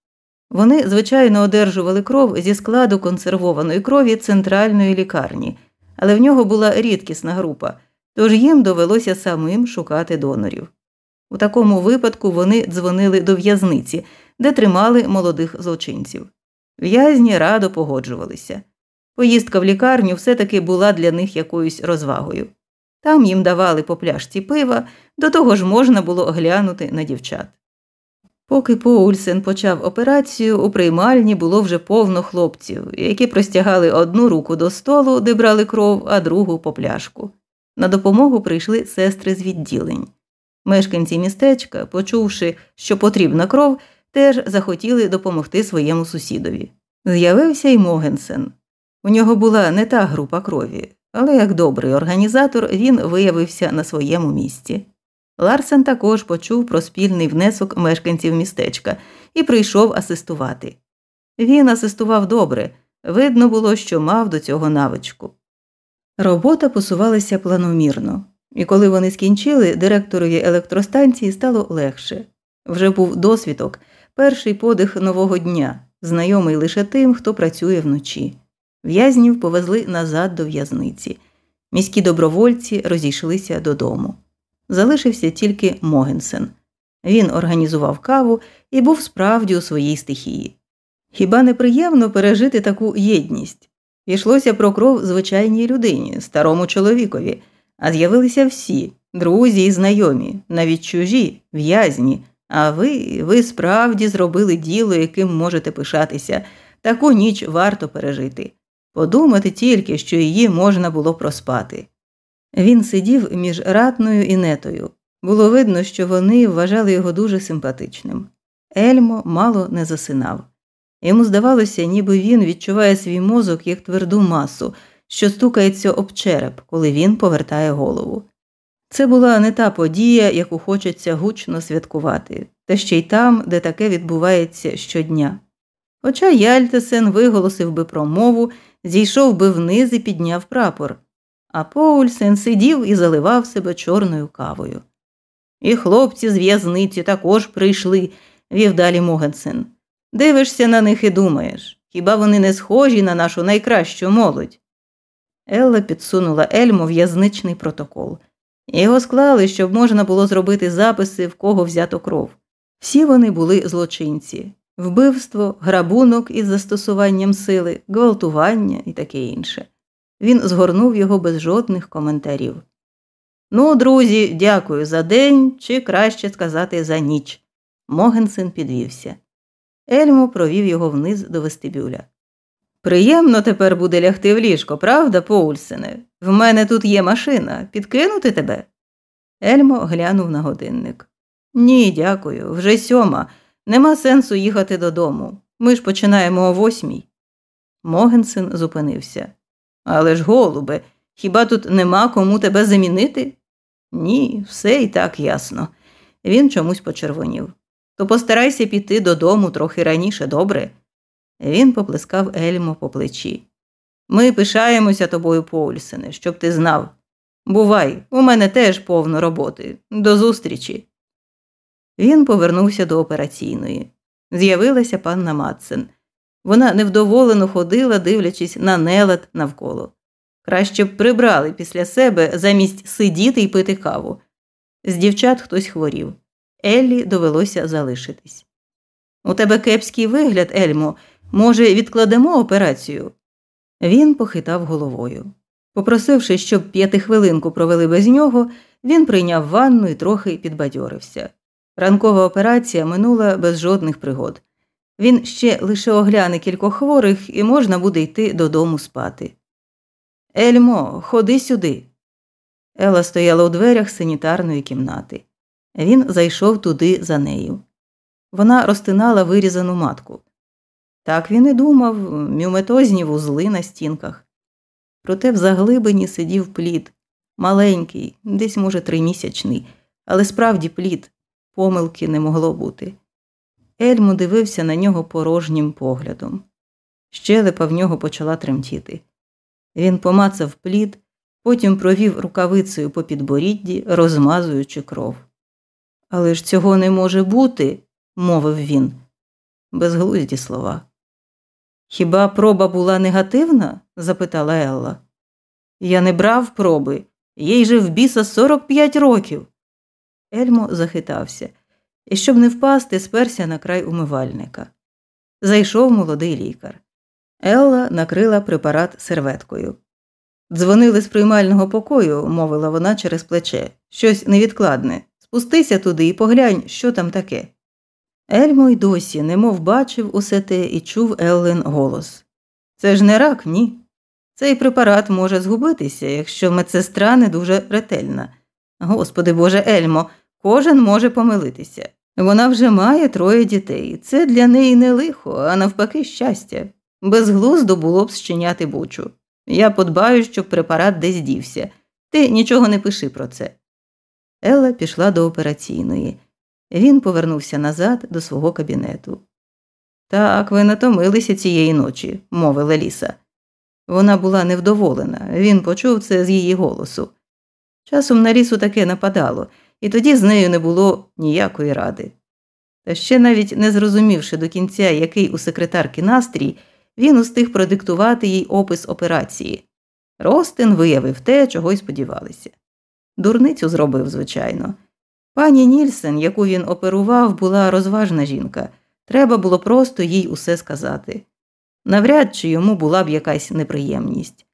Вони, звичайно, одержували кров зі складу консервованої крові центральної лікарні, але в нього була рідкісна група, тож їм довелося самим шукати донорів. У такому випадку вони дзвонили до в'язниці, де тримали молодих злочинців. В'язні радо погоджувалися. Поїздка в лікарню все таки була для них якоюсь розвагою. Там їм давали по пляшці пива, до того ж можна було глянути на дівчат. Поки Поульсен почав операцію, у приймальні було вже повно хлопців, які простягали одну руку до столу, де брали кров, а другу по пляшку. На допомогу прийшли сестри з відділень. Мешканці містечка, почувши, що потрібна кров, теж захотіли допомогти своєму сусідові. З'явився й Могенсен. У нього була не та група крові, але як добрий організатор він виявився на своєму місці. Ларсен також почув про спільний внесок мешканців містечка і прийшов асистувати. Він асистував добре, видно було, що мав до цього навичку. Робота посувалася планомірно, і коли вони скінчили, директорові електростанції стало легше. Вже був досвідок, перший подих нового дня, знайомий лише тим, хто працює вночі. В'язнів повезли назад до в'язниці. Міські добровольці розійшлися додому. Залишився тільки Могенсен. Він організував каву і був справді у своїй стихії. Хіба неприємно пережити таку єдність? Йшлося про кров звичайній людині, старому чоловікові, а з'явилися всі друзі і знайомі, навіть чужі, в'язні. А ви, ви справді зробили діло, яким можете пишатися, таку ніч варто пережити. Подумати тільки, що її можна було проспати. Він сидів між ратною і нетою. Було видно, що вони вважали його дуже симпатичним. Ельмо мало не засинав. Йому здавалося, ніби він відчуває свій мозок як тверду масу, що стукається об череп, коли він повертає голову. Це була не та подія, яку хочеться гучно святкувати, та ще й там, де таке відбувається щодня. Хоча Яльтесен виголосив би промову, зійшов би вниз і підняв прапор а Поульсен сидів і заливав себе чорною кавою. І хлопці з в'язниці також прийшли, вів далі Могенсен. Дивишся на них і думаєш, хіба вони не схожі на нашу найкращу молодь? Елла підсунула Ельму в'язничний протокол. Його склали, щоб можна було зробити записи, в кого взято кров. Всі вони були злочинці вбивство, грабунок із застосуванням сили, гвалтування і таке інше. Він згорнув його без жодних коментарів. Ну, друзі, дякую за день, чи краще сказати за ніч. Могенсен підвівся. Ельмо провів його вниз до вестибюля. Приємно тепер буде лягти в ліжко, правда, Поульсене? В мене тут є машина. Підкинути тебе? Ельмо глянув на годинник. Ні, дякую, вже сьома. Нема сенсу їхати додому. Ми ж починаємо о восьмій. Могенсен зупинився. Але ж, голубе, хіба тут нема кому тебе замінити? Ні, все і так ясно. Він чомусь почервонів. То постарайся піти додому трохи раніше, добре? Він поплескав Ельмо по плечі. Ми пишаємося тобою, Поульсене, щоб ти знав. Бувай, у мене теж повно роботи. До зустрічі. Він повернувся до операційної. З'явилася панна Матсен. Вона невдоволено ходила, дивлячись на нелад навколо. Краще б прибрали після себе замість сидіти і пити каву. З дівчат хтось хворів. Еллі довелося залишитись. У тебе кепський вигляд, Ельмо. Може, відкладемо операцію? Він похитав головою. Попросивши, щоб п'ятихвилинку провели без нього, він прийняв ванну і трохи підбадьорився. Ранкова операція минула без жодних пригод. Він ще лише огляне кількох хворих і можна буде йти додому спати. Ельмо, ходи сюди. Ела стояла у дверях санітарної кімнати. Він зайшов туди за нею. Вона розтинала вирізану матку. Так він і думав, мюметозні вузли на стінках. Проте в заглибині сидів плід, маленький, десь, може, тримісячний, але справді плід, помилки не могло бути. Ельмо дивився на нього порожнім поглядом. Щелепа в нього почала тремтіти. Він помацав плід, потім провів рукавицею по підборідді, розмазуючи кров. Але ж цього не може бути, мовив він. Безглузді слова. Хіба проба була негативна? запитала Елла. Я не брав проби, їй же в біса 45 років. Ельмо захитався і, щоб не впасти, сперся на край умивальника. Зайшов молодий лікар. Елла накрила препарат серветкою. Дзвонили з приймального покою, мовила вона через плече. Щось невідкладне. Спустися туди і поглянь, що там таке. Ельмо й досі немов бачив усе те і чув Еллен голос. Це ж не рак, ні. Цей препарат може згубитися, якщо медсестра не дуже ретельна. Господи Боже Ельмо, кожен може помилитися. Вона вже має троє дітей. Це для неї не лихо, а навпаки, щастя. Безглуздо було б щиняти бучу. Я подбаю, щоб препарат десь дівся. Ти нічого не пиши про це. Елла пішла до операційної. Він повернувся назад до свого кабінету. Так, ви натомилися цієї ночі, мовила Ліса. Вона була невдоволена, він почув це з її голосу. Часом на лісу таке нападало, і тоді з нею не було ніякої ради. Та ще навіть не зрозумівши до кінця, який у секретарки настрій, він устиг продиктувати їй опис операції. Ростин виявив те, чого й сподівалися. Дурницю зробив, звичайно. Пані Нільсен, яку він оперував, була розважна жінка. Треба було просто їй усе сказати. Навряд чи йому була б якась неприємність.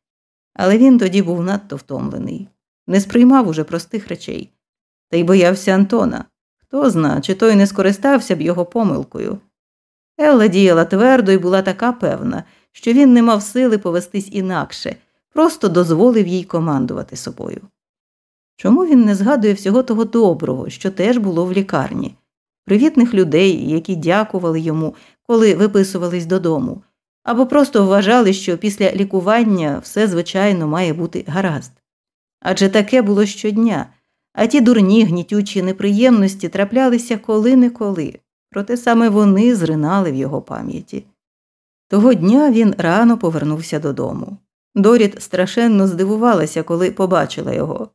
Але він тоді був надто втомлений, не сприймав уже простих речей, та й боявся Антона. Хто зна, чи той не скористався б його помилкою. Елла діяла твердо і була така певна, що він не мав сили повестись інакше, просто дозволив їй командувати собою. Чому він не згадує всього того доброго, що теж було в лікарні, привітних людей, які дякували йому, коли виписувались додому, або просто вважали, що після лікування все, звичайно, має бути гаразд. Адже таке було щодня, а ті дурні гнітючі неприємності траплялися коли-неколи, проте саме вони зринали в його пам'яті. Того дня він рано повернувся додому. Доріт страшенно здивувалася, коли побачила його.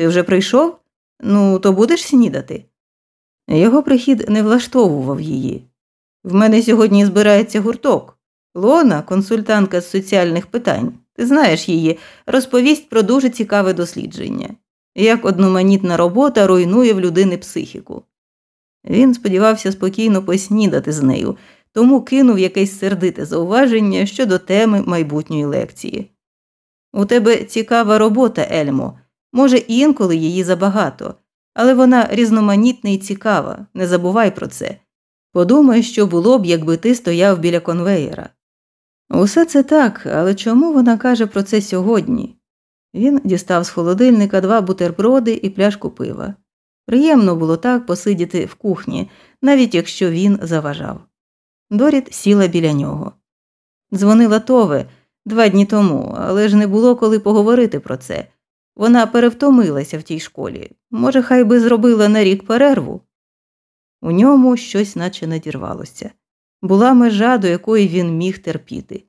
Ти вже прийшов? Ну, то будеш снідати? Його прихід не влаштовував її. В мене сьогодні збирається гурток. Лона, консультантка з соціальних питань, ти знаєш її, розповість про дуже цікаве дослідження, як одноманітна робота руйнує в людини психіку. Він сподівався спокійно поснідати з нею, тому кинув якесь сердите зауваження щодо теми майбутньої лекції. У тебе цікава робота, Ельмо. Може, інколи її забагато, але вона різноманітна і цікава, не забувай про це. Подумай, що було б, якби ти стояв біля конвеєра. Усе це так, але чому вона каже про це сьогодні? Він дістав з холодильника два бутерброди і пляшку пива. Приємно було так посидіти в кухні, навіть якщо він заважав. Доріт сіла біля нього. Дзвонила Тове два дні тому, але ж не було коли поговорити про це. Вона перевтомилася в тій школі. Може, хай би зробила на рік перерву. У ньому щось наче надірвалося. Була межа, до якої він міг терпіти.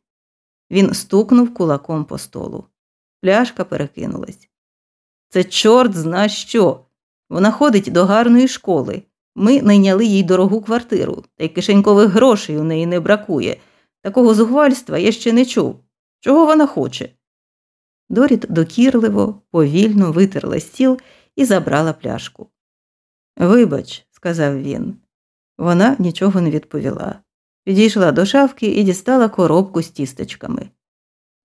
Він стукнув кулаком по столу. Пляшка перекинулась. Це чорт зна що. Вона ходить до гарної школи. Ми найняли їй дорогу квартиру, та й кишенькових грошей у неї не бракує. Такого зухвальства я ще не чув. Чого вона хоче? Доріт докірливо, повільно витерла стіл і забрала пляшку. Вибач, сказав він. Вона нічого не відповіла. Підійшла до шафки і дістала коробку з тістечками.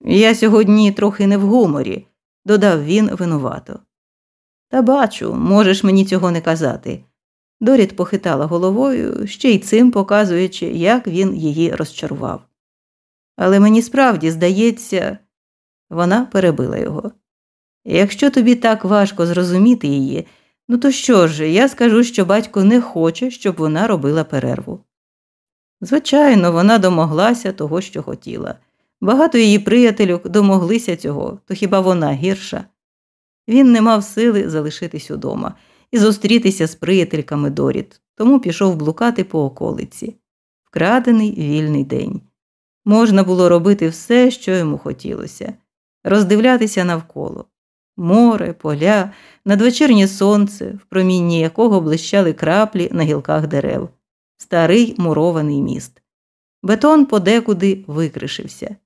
Я сьогодні трохи не в гуморі, додав він винувато. Та бачу, можеш мені цього не казати. Доріт похитала головою, ще й цим показуючи, як він її розчарував. Але мені справді здається, Вона перебила його. Якщо тобі так важко зрозуміти її, ну то що ж, я скажу, що батько не хоче, щоб вона робила перерву. Звичайно, вона домоглася того, що хотіла. Багато її приятелюк домоглися цього, то хіба вона гірша? Він не мав сили залишитись удома і зустрітися з приятельками Доріт, тому пішов блукати по околиці. Вкрадений вільний день. Можна було робити все, що йому хотілося, роздивлятися навколо море, поля, надвечірнє сонце, в промінні якого блищали краплі на гілках дерев, старий мурований міст. Бетон подекуди викришився.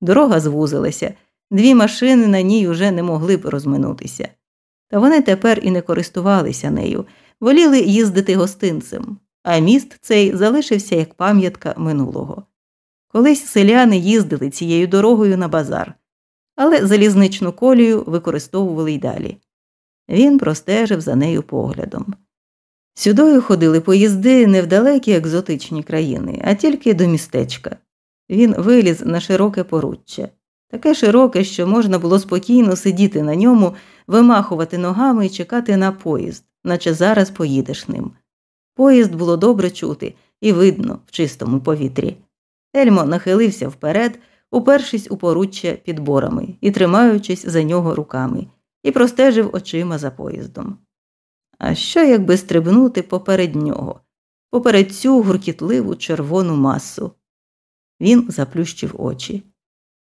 Дорога звузилася, дві машини на ній уже не могли б розминутися. Та вони тепер і не користувалися нею, воліли їздити гостинцем, а міст цей залишився як пам'ятка минулого. Колись селяни їздили цією дорогою на базар, але залізничну колію використовували й далі. Він простежив за нею поглядом. Сюдою ходили поїзди не в далекі екзотичні країни, а тільки до містечка. Він виліз на широке поруччя, таке широке, що можна було спокійно сидіти на ньому, вимахувати ногами і чекати на поїзд, наче зараз поїдеш ним. Поїзд було добре чути і видно в чистому повітрі. Ельмо нахилився вперед, упершись у поруччя підборами і тримаючись за нього руками, і простежив очима за поїздом. А що, якби стрибнути поперед нього, поперед цю гуркітливу червону масу? Він заплющив очі.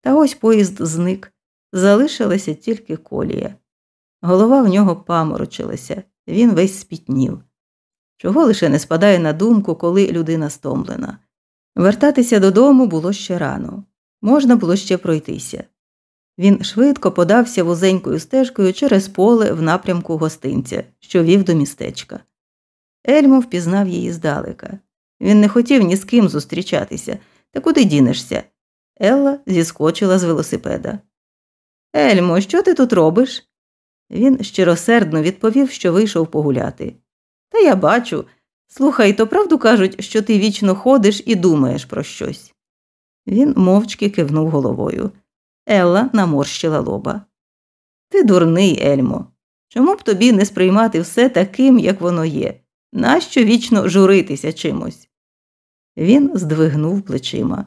Та ось поїзд зник, залишилася тільки колія. Голова в нього паморочилася, він весь спітнів. Чого лише не спадає на думку, коли людина стомлена. Вертатися додому було ще рано, можна було ще пройтися. Він швидко подався вузенькою стежкою через поле в напрямку гостинця, що вів до містечка. Ельмо впізнав її здалека. Він не хотів ні з ким зустрічатися, та куди дінешся? Елла зіскочила з велосипеда. Ельмо, що ти тут робиш? Він щиросердно відповів, що вийшов погуляти. Та я бачу. Слухай, то правду кажуть, що ти вічно ходиш і думаєш про щось. Він мовчки кивнув головою. Елла наморщила лоба. Ти дурний, Ельмо. Чому б тобі не сприймати все таким, як воно є? Нащо вічно журитися чимось? Він здвигнув плечима.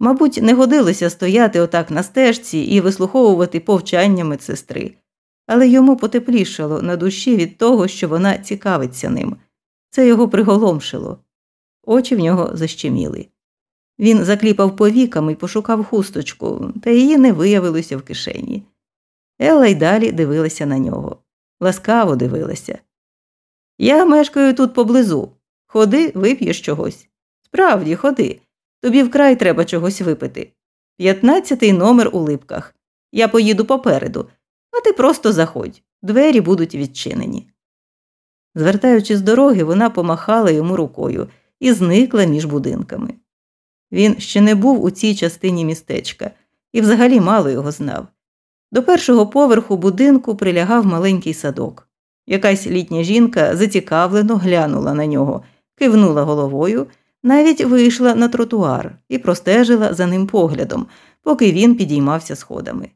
Мабуть, не годилося стояти отак на стежці і вислуховувати повчання медсестри, але йому потеплішало на душі від того, що вона цікавиться ним. Це його приголомшило. Очі в нього защеміли. Він закліпав повіками і пошукав хусточку, та її не виявилося в кишені. Елла й далі дивилася на нього. Ласкаво дивилася. Я мешкаю тут поблизу. Ходи, вип'єш чогось. Справді, ходи. Тобі вкрай треба чогось випити. П'ятнадцятий номер у липках. Я поїду попереду, а ти просто заходь. Двері будуть відчинені. Звертаючи з дороги, вона помахала йому рукою і зникла між будинками. Він ще не був у цій частині містечка і взагалі мало його знав. До першого поверху будинку прилягав маленький садок. Якась літня жінка зацікавлено глянула на нього, кивнула головою, навіть вийшла на тротуар і простежила за ним поглядом, поки він підіймався сходами.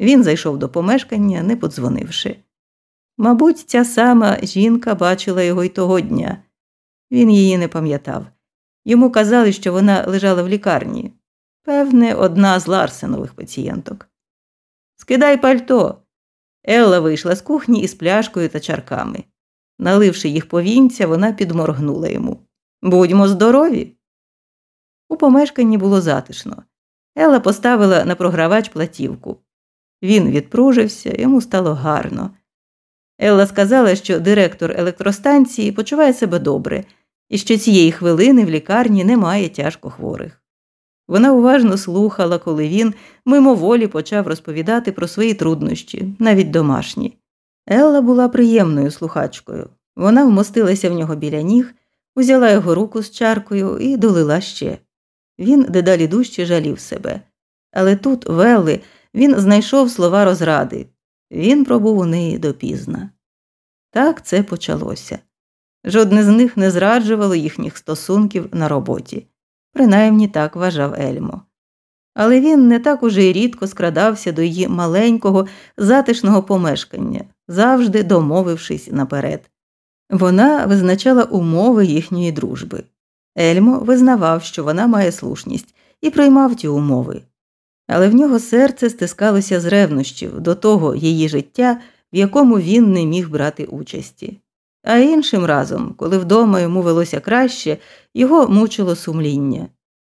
Він зайшов до помешкання, не подзвонивши. Мабуть, ця сама жінка бачила його й того дня. Він її не пам'ятав. Йому казали, що вона лежала в лікарні. Певне, одна з Ларсенових пацієнток. Скидай пальто. Елла вийшла з кухні із пляшкою та чарками. Наливши їх повінця, вона підморгнула йому. Будьмо здорові. У помешканні було затишно. Елла поставила на програвач платівку. Він відпружився, йому стало гарно. Елла сказала, що директор електростанції почуває себе добре і що цієї хвилини в лікарні немає тяжко хворих. Вона уважно слухала, коли він мимоволі почав розповідати про свої труднощі, навіть домашні. Елла була приємною слухачкою. Вона вмостилася в нього біля ніг, узяла його руку з чаркою і долила ще. Він дедалі дужче жалів себе. Але тут, в Елли, він знайшов слова розради він пробув у неї допізна. Так це почалося. Жодне з них не зраджувало їхніх стосунків на роботі, принаймні так вважав Ельмо. але він не так уже й рідко скрадався до її маленького, затишного помешкання, завжди домовившись наперед. Вона визначала умови їхньої дружби. Ельмо визнавав, що вона має слушність, і приймав ті умови. Але в нього серце стискалося з ревнощів до того її життя, в якому він не міг брати участі. А іншим разом, коли вдома йому велося краще, його мучило сумління.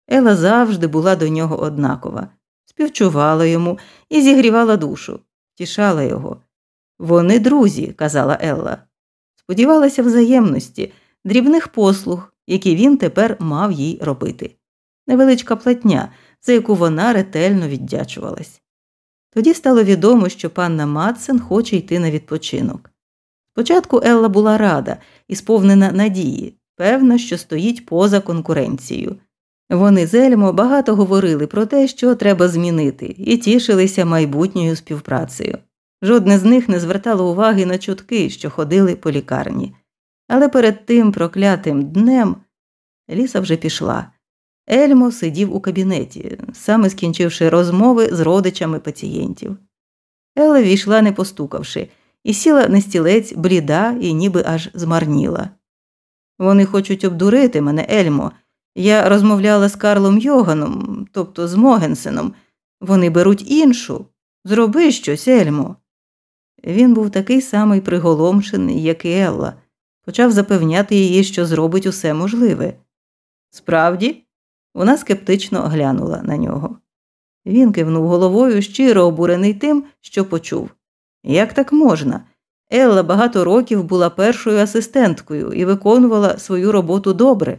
Ела завжди була до нього однакова, співчувала йому і зігрівала душу, тішала його. Вони друзі, казала Елла. Сподівалася взаємності, дрібних послуг, які він тепер мав їй робити. Невеличка платня, за яку вона ретельно віддячувалась. Тоді стало відомо, що панна Матсен хоче йти на відпочинок. Спочатку Елла була рада і сповнена надії, певна, що стоїть поза конкуренцією. Вони з Ельмо багато говорили про те, що треба змінити, і тішилися майбутньою співпрацею. Жодне з них не звертало уваги на чутки, що ходили по лікарні. Але перед тим проклятим днем Ліса вже пішла. Ельмо сидів у кабінеті, саме скінчивши розмови з родичами пацієнтів. Елла війшла, не постукавши, і сіла на стілець бліда і ніби аж змарніла. Вони хочуть обдурити мене, Ельмо. Я розмовляла з Карлом Йоганом, тобто з Могенсеном. Вони беруть іншу. Зроби щось, Ельмо. Він був такий самий приголомшений, як і Елла, почав запевняти її, що зробить усе можливе. Справді, вона скептично глянула на нього. Він кивнув головою, щиро обурений тим, що почув. Як так можна? Елла багато років була першою асистенткою і виконувала свою роботу добре.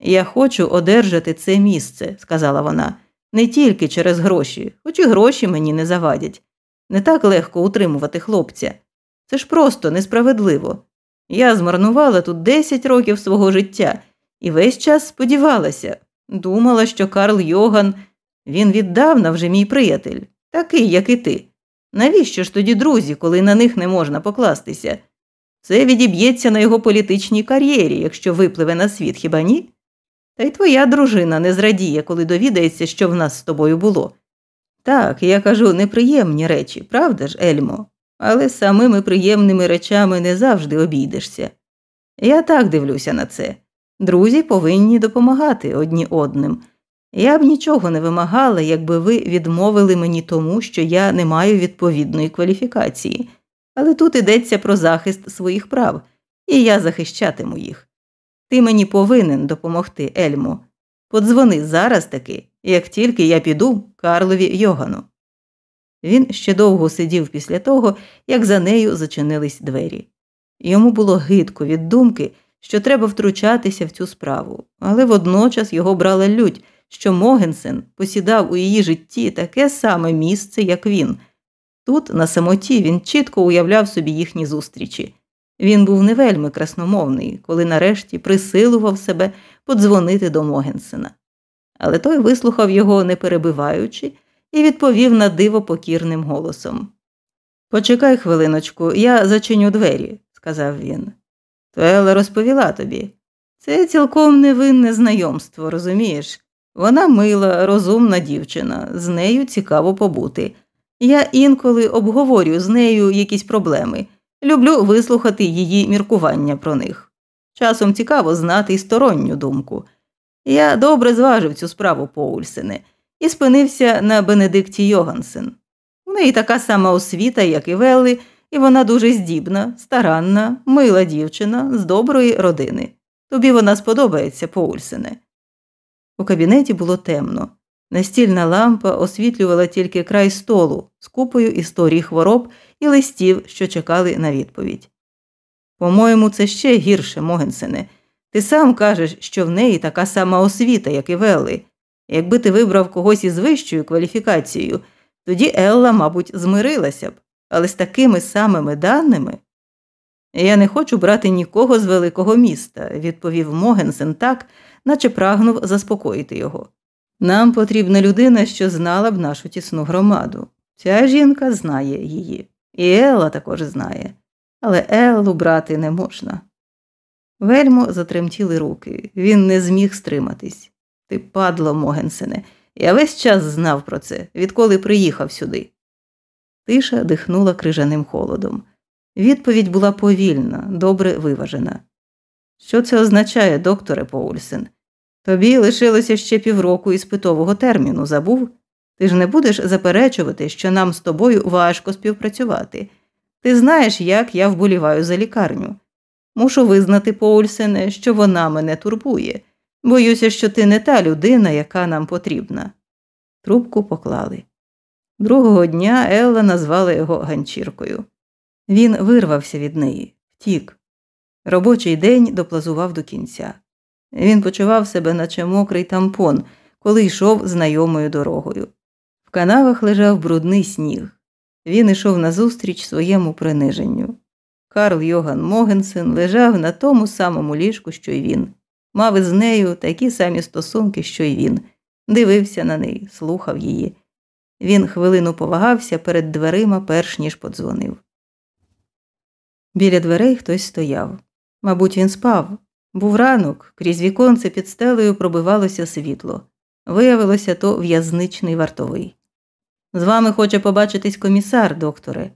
Я хочу одержати це місце, сказала вона, не тільки через гроші, хоч і гроші мені не завадять. Не так легко утримувати хлопця. Це ж просто несправедливо. Я змарнувала тут 10 років свого життя і весь час сподівалася, думала, що Карл Йоган, він віддавна вже мій приятель, такий, як і ти. Навіщо ж тоді друзі, коли на них не можна покластися? Це відіб'ється на його політичній кар'єрі, якщо випливе на світ, хіба ні? Та й твоя дружина не зрадіє, коли довідається, що в нас з тобою було. Так, я кажу неприємні речі, правда ж, Ельмо? Але самими приємними речами не завжди обійдешся. Я так дивлюся на це. Друзі повинні допомагати одні одним. Я б нічого не вимагала, якби ви відмовили мені тому, що я не маю відповідної кваліфікації, але тут йдеться про захист своїх прав, і я захищатиму їх. Ти мені повинен допомогти, Ельмо. Подзвони зараз таки, як тільки я піду Карлові Йогану. Він ще довго сидів після того, як за нею зачинились двері. Йому було гидко від думки, що треба втручатися в цю справу, але водночас його брала лють, що Могенсен посідав у її житті таке саме місце, як він. Тут, на самоті, він чітко уявляв собі їхні зустрічі. Він був не вельми красномовний, коли нарешті присилував себе подзвонити до Могенсена. Але той вислухав його, не перебиваючи, і відповів на диво покірним голосом. Почекай хвилиночку, я зачиню двері, сказав він. То Елла розповіла тобі. Це цілком невинне знайомство, розумієш? Вона мила, розумна дівчина, з нею цікаво побути. Я інколи обговорю з нею якісь проблеми, люблю вислухати її міркування про них. Часом цікаво знати і сторонню думку. Я добре зважив цю справу Поульсене і спинився на Бенедикті Йогансен. У неї така сама освіта, як і Велли, і вона дуже здібна, старанна, мила дівчина з доброї родини. Тобі вона сподобається, Поульсене. У кабінеті було темно. Настільна лампа освітлювала тільки край столу з купою історій хвороб і листів, що чекали на відповідь. По-моєму, це ще гірше, Могенсене. Ти сам кажеш, що в неї така сама освіта, як і Велли. Якби ти вибрав когось із вищою кваліфікацією, тоді Елла, мабуть, змирилася б, але з такими самими даними. Я не хочу брати нікого з великого міста, відповів Могенсен так, наче прагнув заспокоїти його. Нам потрібна людина, що знала б нашу тісну громаду. Ця жінка знає її, і Елла також знає, але Еллу брати не можна. Вельмо затремтіли руки, він не зміг стриматись. Ти падло, Могенсене, Я весь час знав про це, відколи приїхав сюди. Тиша дихнула крижаним холодом. Відповідь була повільна, добре виважена. Що це означає, докторе Поульсен? Тобі лишилося ще півроку іспитового терміну, забув? Ти ж не будеш заперечувати, що нам з тобою важко співпрацювати. Ти знаєш, як я вболіваю за лікарню. Мушу визнати, Поульсене, що вона мене турбує. Боюся, що ти не та людина, яка нам потрібна. Трубку поклали. Другого дня Елла назвала його ганчіркою. Він вирвався від неї, втік. Робочий день доплазував до кінця. Він почував себе, наче мокрий тампон, коли йшов знайомою дорогою. В канавах лежав брудний сніг. Він ішов назустріч своєму приниженню. Карл Йоган Могенсен лежав на тому самому ліжку, що й він, мав із нею такі самі стосунки, що й він, дивився на неї, слухав її. Він хвилину повагався перед дверима, перш ніж подзвонив. Біля дверей хтось стояв. Мабуть, він спав. Був ранок, крізь віконце під стелею пробивалося світло. Виявилося то в'язничний вартовий. З вами хоче побачитись комісар, докторе.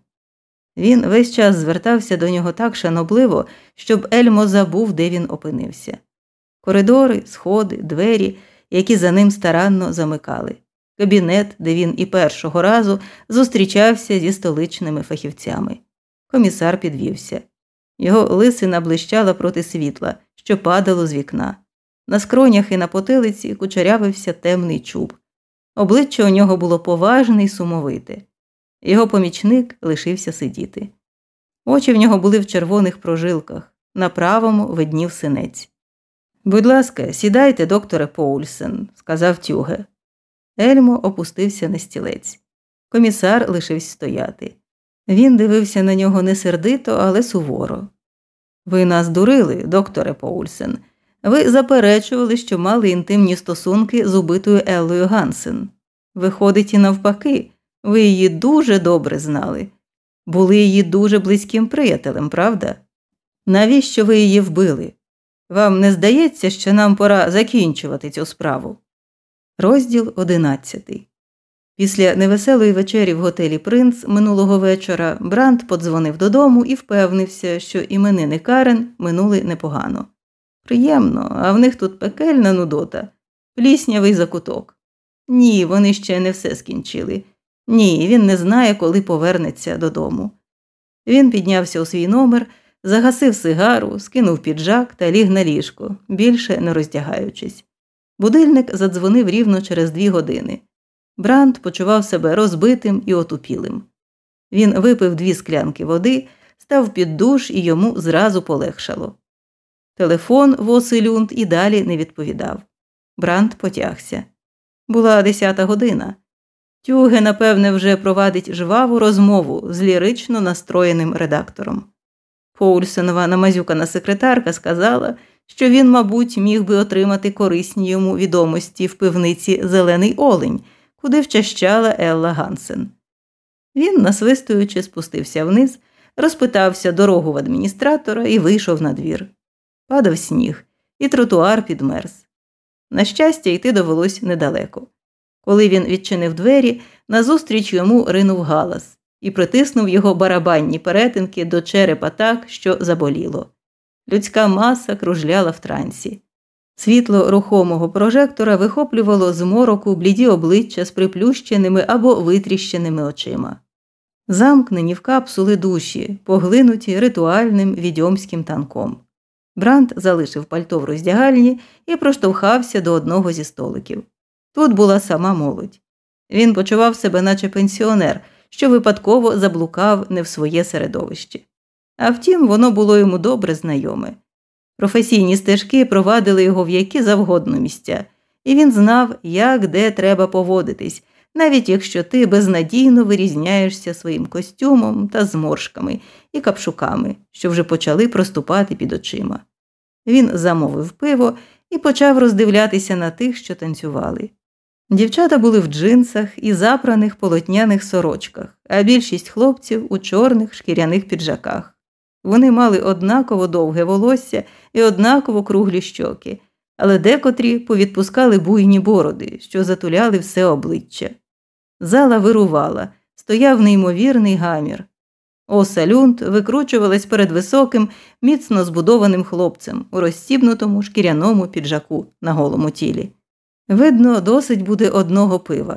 Він весь час звертався до нього так шанобливо, щоб Ельмо забув, де він опинився. Коридори, сходи, двері, які за ним старанно замикали, кабінет, де він і першого разу зустрічався зі столичними фахівцями. Комісар підвівся. Його лисина блищала проти світла, що падало з вікна. На скронях і на потилиці кучерявився темний чуб. Обличчя у нього було поважне й сумовите. Його помічник лишився сидіти. Очі в нього були в червоних прожилках, на правому виднів синець. Будь ласка, сідайте, докторе Поульсен, сказав тюге. Ельмо опустився на стілець. Комісар лишився стояти. Він дивився на нього не сердито, але суворо. Ви нас дурили, докторе Поульсен. Ви заперечували, що мали інтимні стосунки з убитою Еллою Гансен. Виходить, і навпаки, ви її дуже добре знали, були її дуже близьким приятелем, правда? Навіщо ви її вбили? Вам не здається, що нам пора закінчувати цю справу? Розділ одинадцятий. Після невеселої вечері в готелі Принц минулого вечора Бранд подзвонив додому і впевнився, що іменини Карен минули непогано. Приємно, а в них тут пекельна нудота, пліснявий закуток. Ні, вони ще не все скінчили. Ні, він не знає, коли повернеться додому. Він піднявся у свій номер, загасив сигару, скинув піджак та ліг на ліжко, більше не роздягаючись. Будильник задзвонив рівно через дві години. Бранд почував себе розбитим і отупілим. Він випив дві склянки води, став під душ і йому зразу полегшало. Телефон Восилюнд і далі не відповідав. Бранд потягся. Була десята година. Тюге, напевне, вже провадить жваву розмову з лірично настроєним редактором. Поульсенова намазюкана секретарка сказала, що він, мабуть, міг би отримати корисні йому відомості в пивниці Зелений Олень, куди вчащала Елла Гансен. Він, насвистуючи, спустився вниз, розпитався дорогу в адміністратора і вийшов на двір. Падав сніг, і тротуар підмерз. На щастя, йти довелось недалеко. Коли він відчинив двері, назустріч йому ринув галас і притиснув його барабанні перетинки до черепа так, що заболіло. Людська маса кружляла в трансі. Світло рухомого прожектора вихоплювало з мороку бліді обличчя з приплющеними або витріщеними очима. Замкнені в капсули душі, поглинуті ритуальним відьомським танком. Бранд залишив пальто в роздягальні і проштовхався до одного зі столиків. Тут була сама молодь. Він почував себе, наче пенсіонер, що випадково заблукав не в своє середовище. А втім, воно було йому добре знайоме. Професійні стежки провадили його в які завгодно місця, і він знав, як де треба поводитись, навіть якщо ти безнадійно вирізняєшся своїм костюмом та зморшками і капшуками, що вже почали проступати під очима. Він замовив пиво і почав роздивлятися на тих, що танцювали. Дівчата були в джинсах і запраних полотняних сорочках, а більшість хлопців у чорних шкіряних піджаках. Вони мали однаково довге волосся і однаково круглі щоки, але декотрі повідпускали буйні бороди, що затуляли все обличчя. Зала вирувала, стояв неймовірний гамір. Оса Люнд викручувалась перед високим, міцно збудованим хлопцем у розстібнутому шкіряному піджаку на голому тілі. Видно, досить буде одного пива.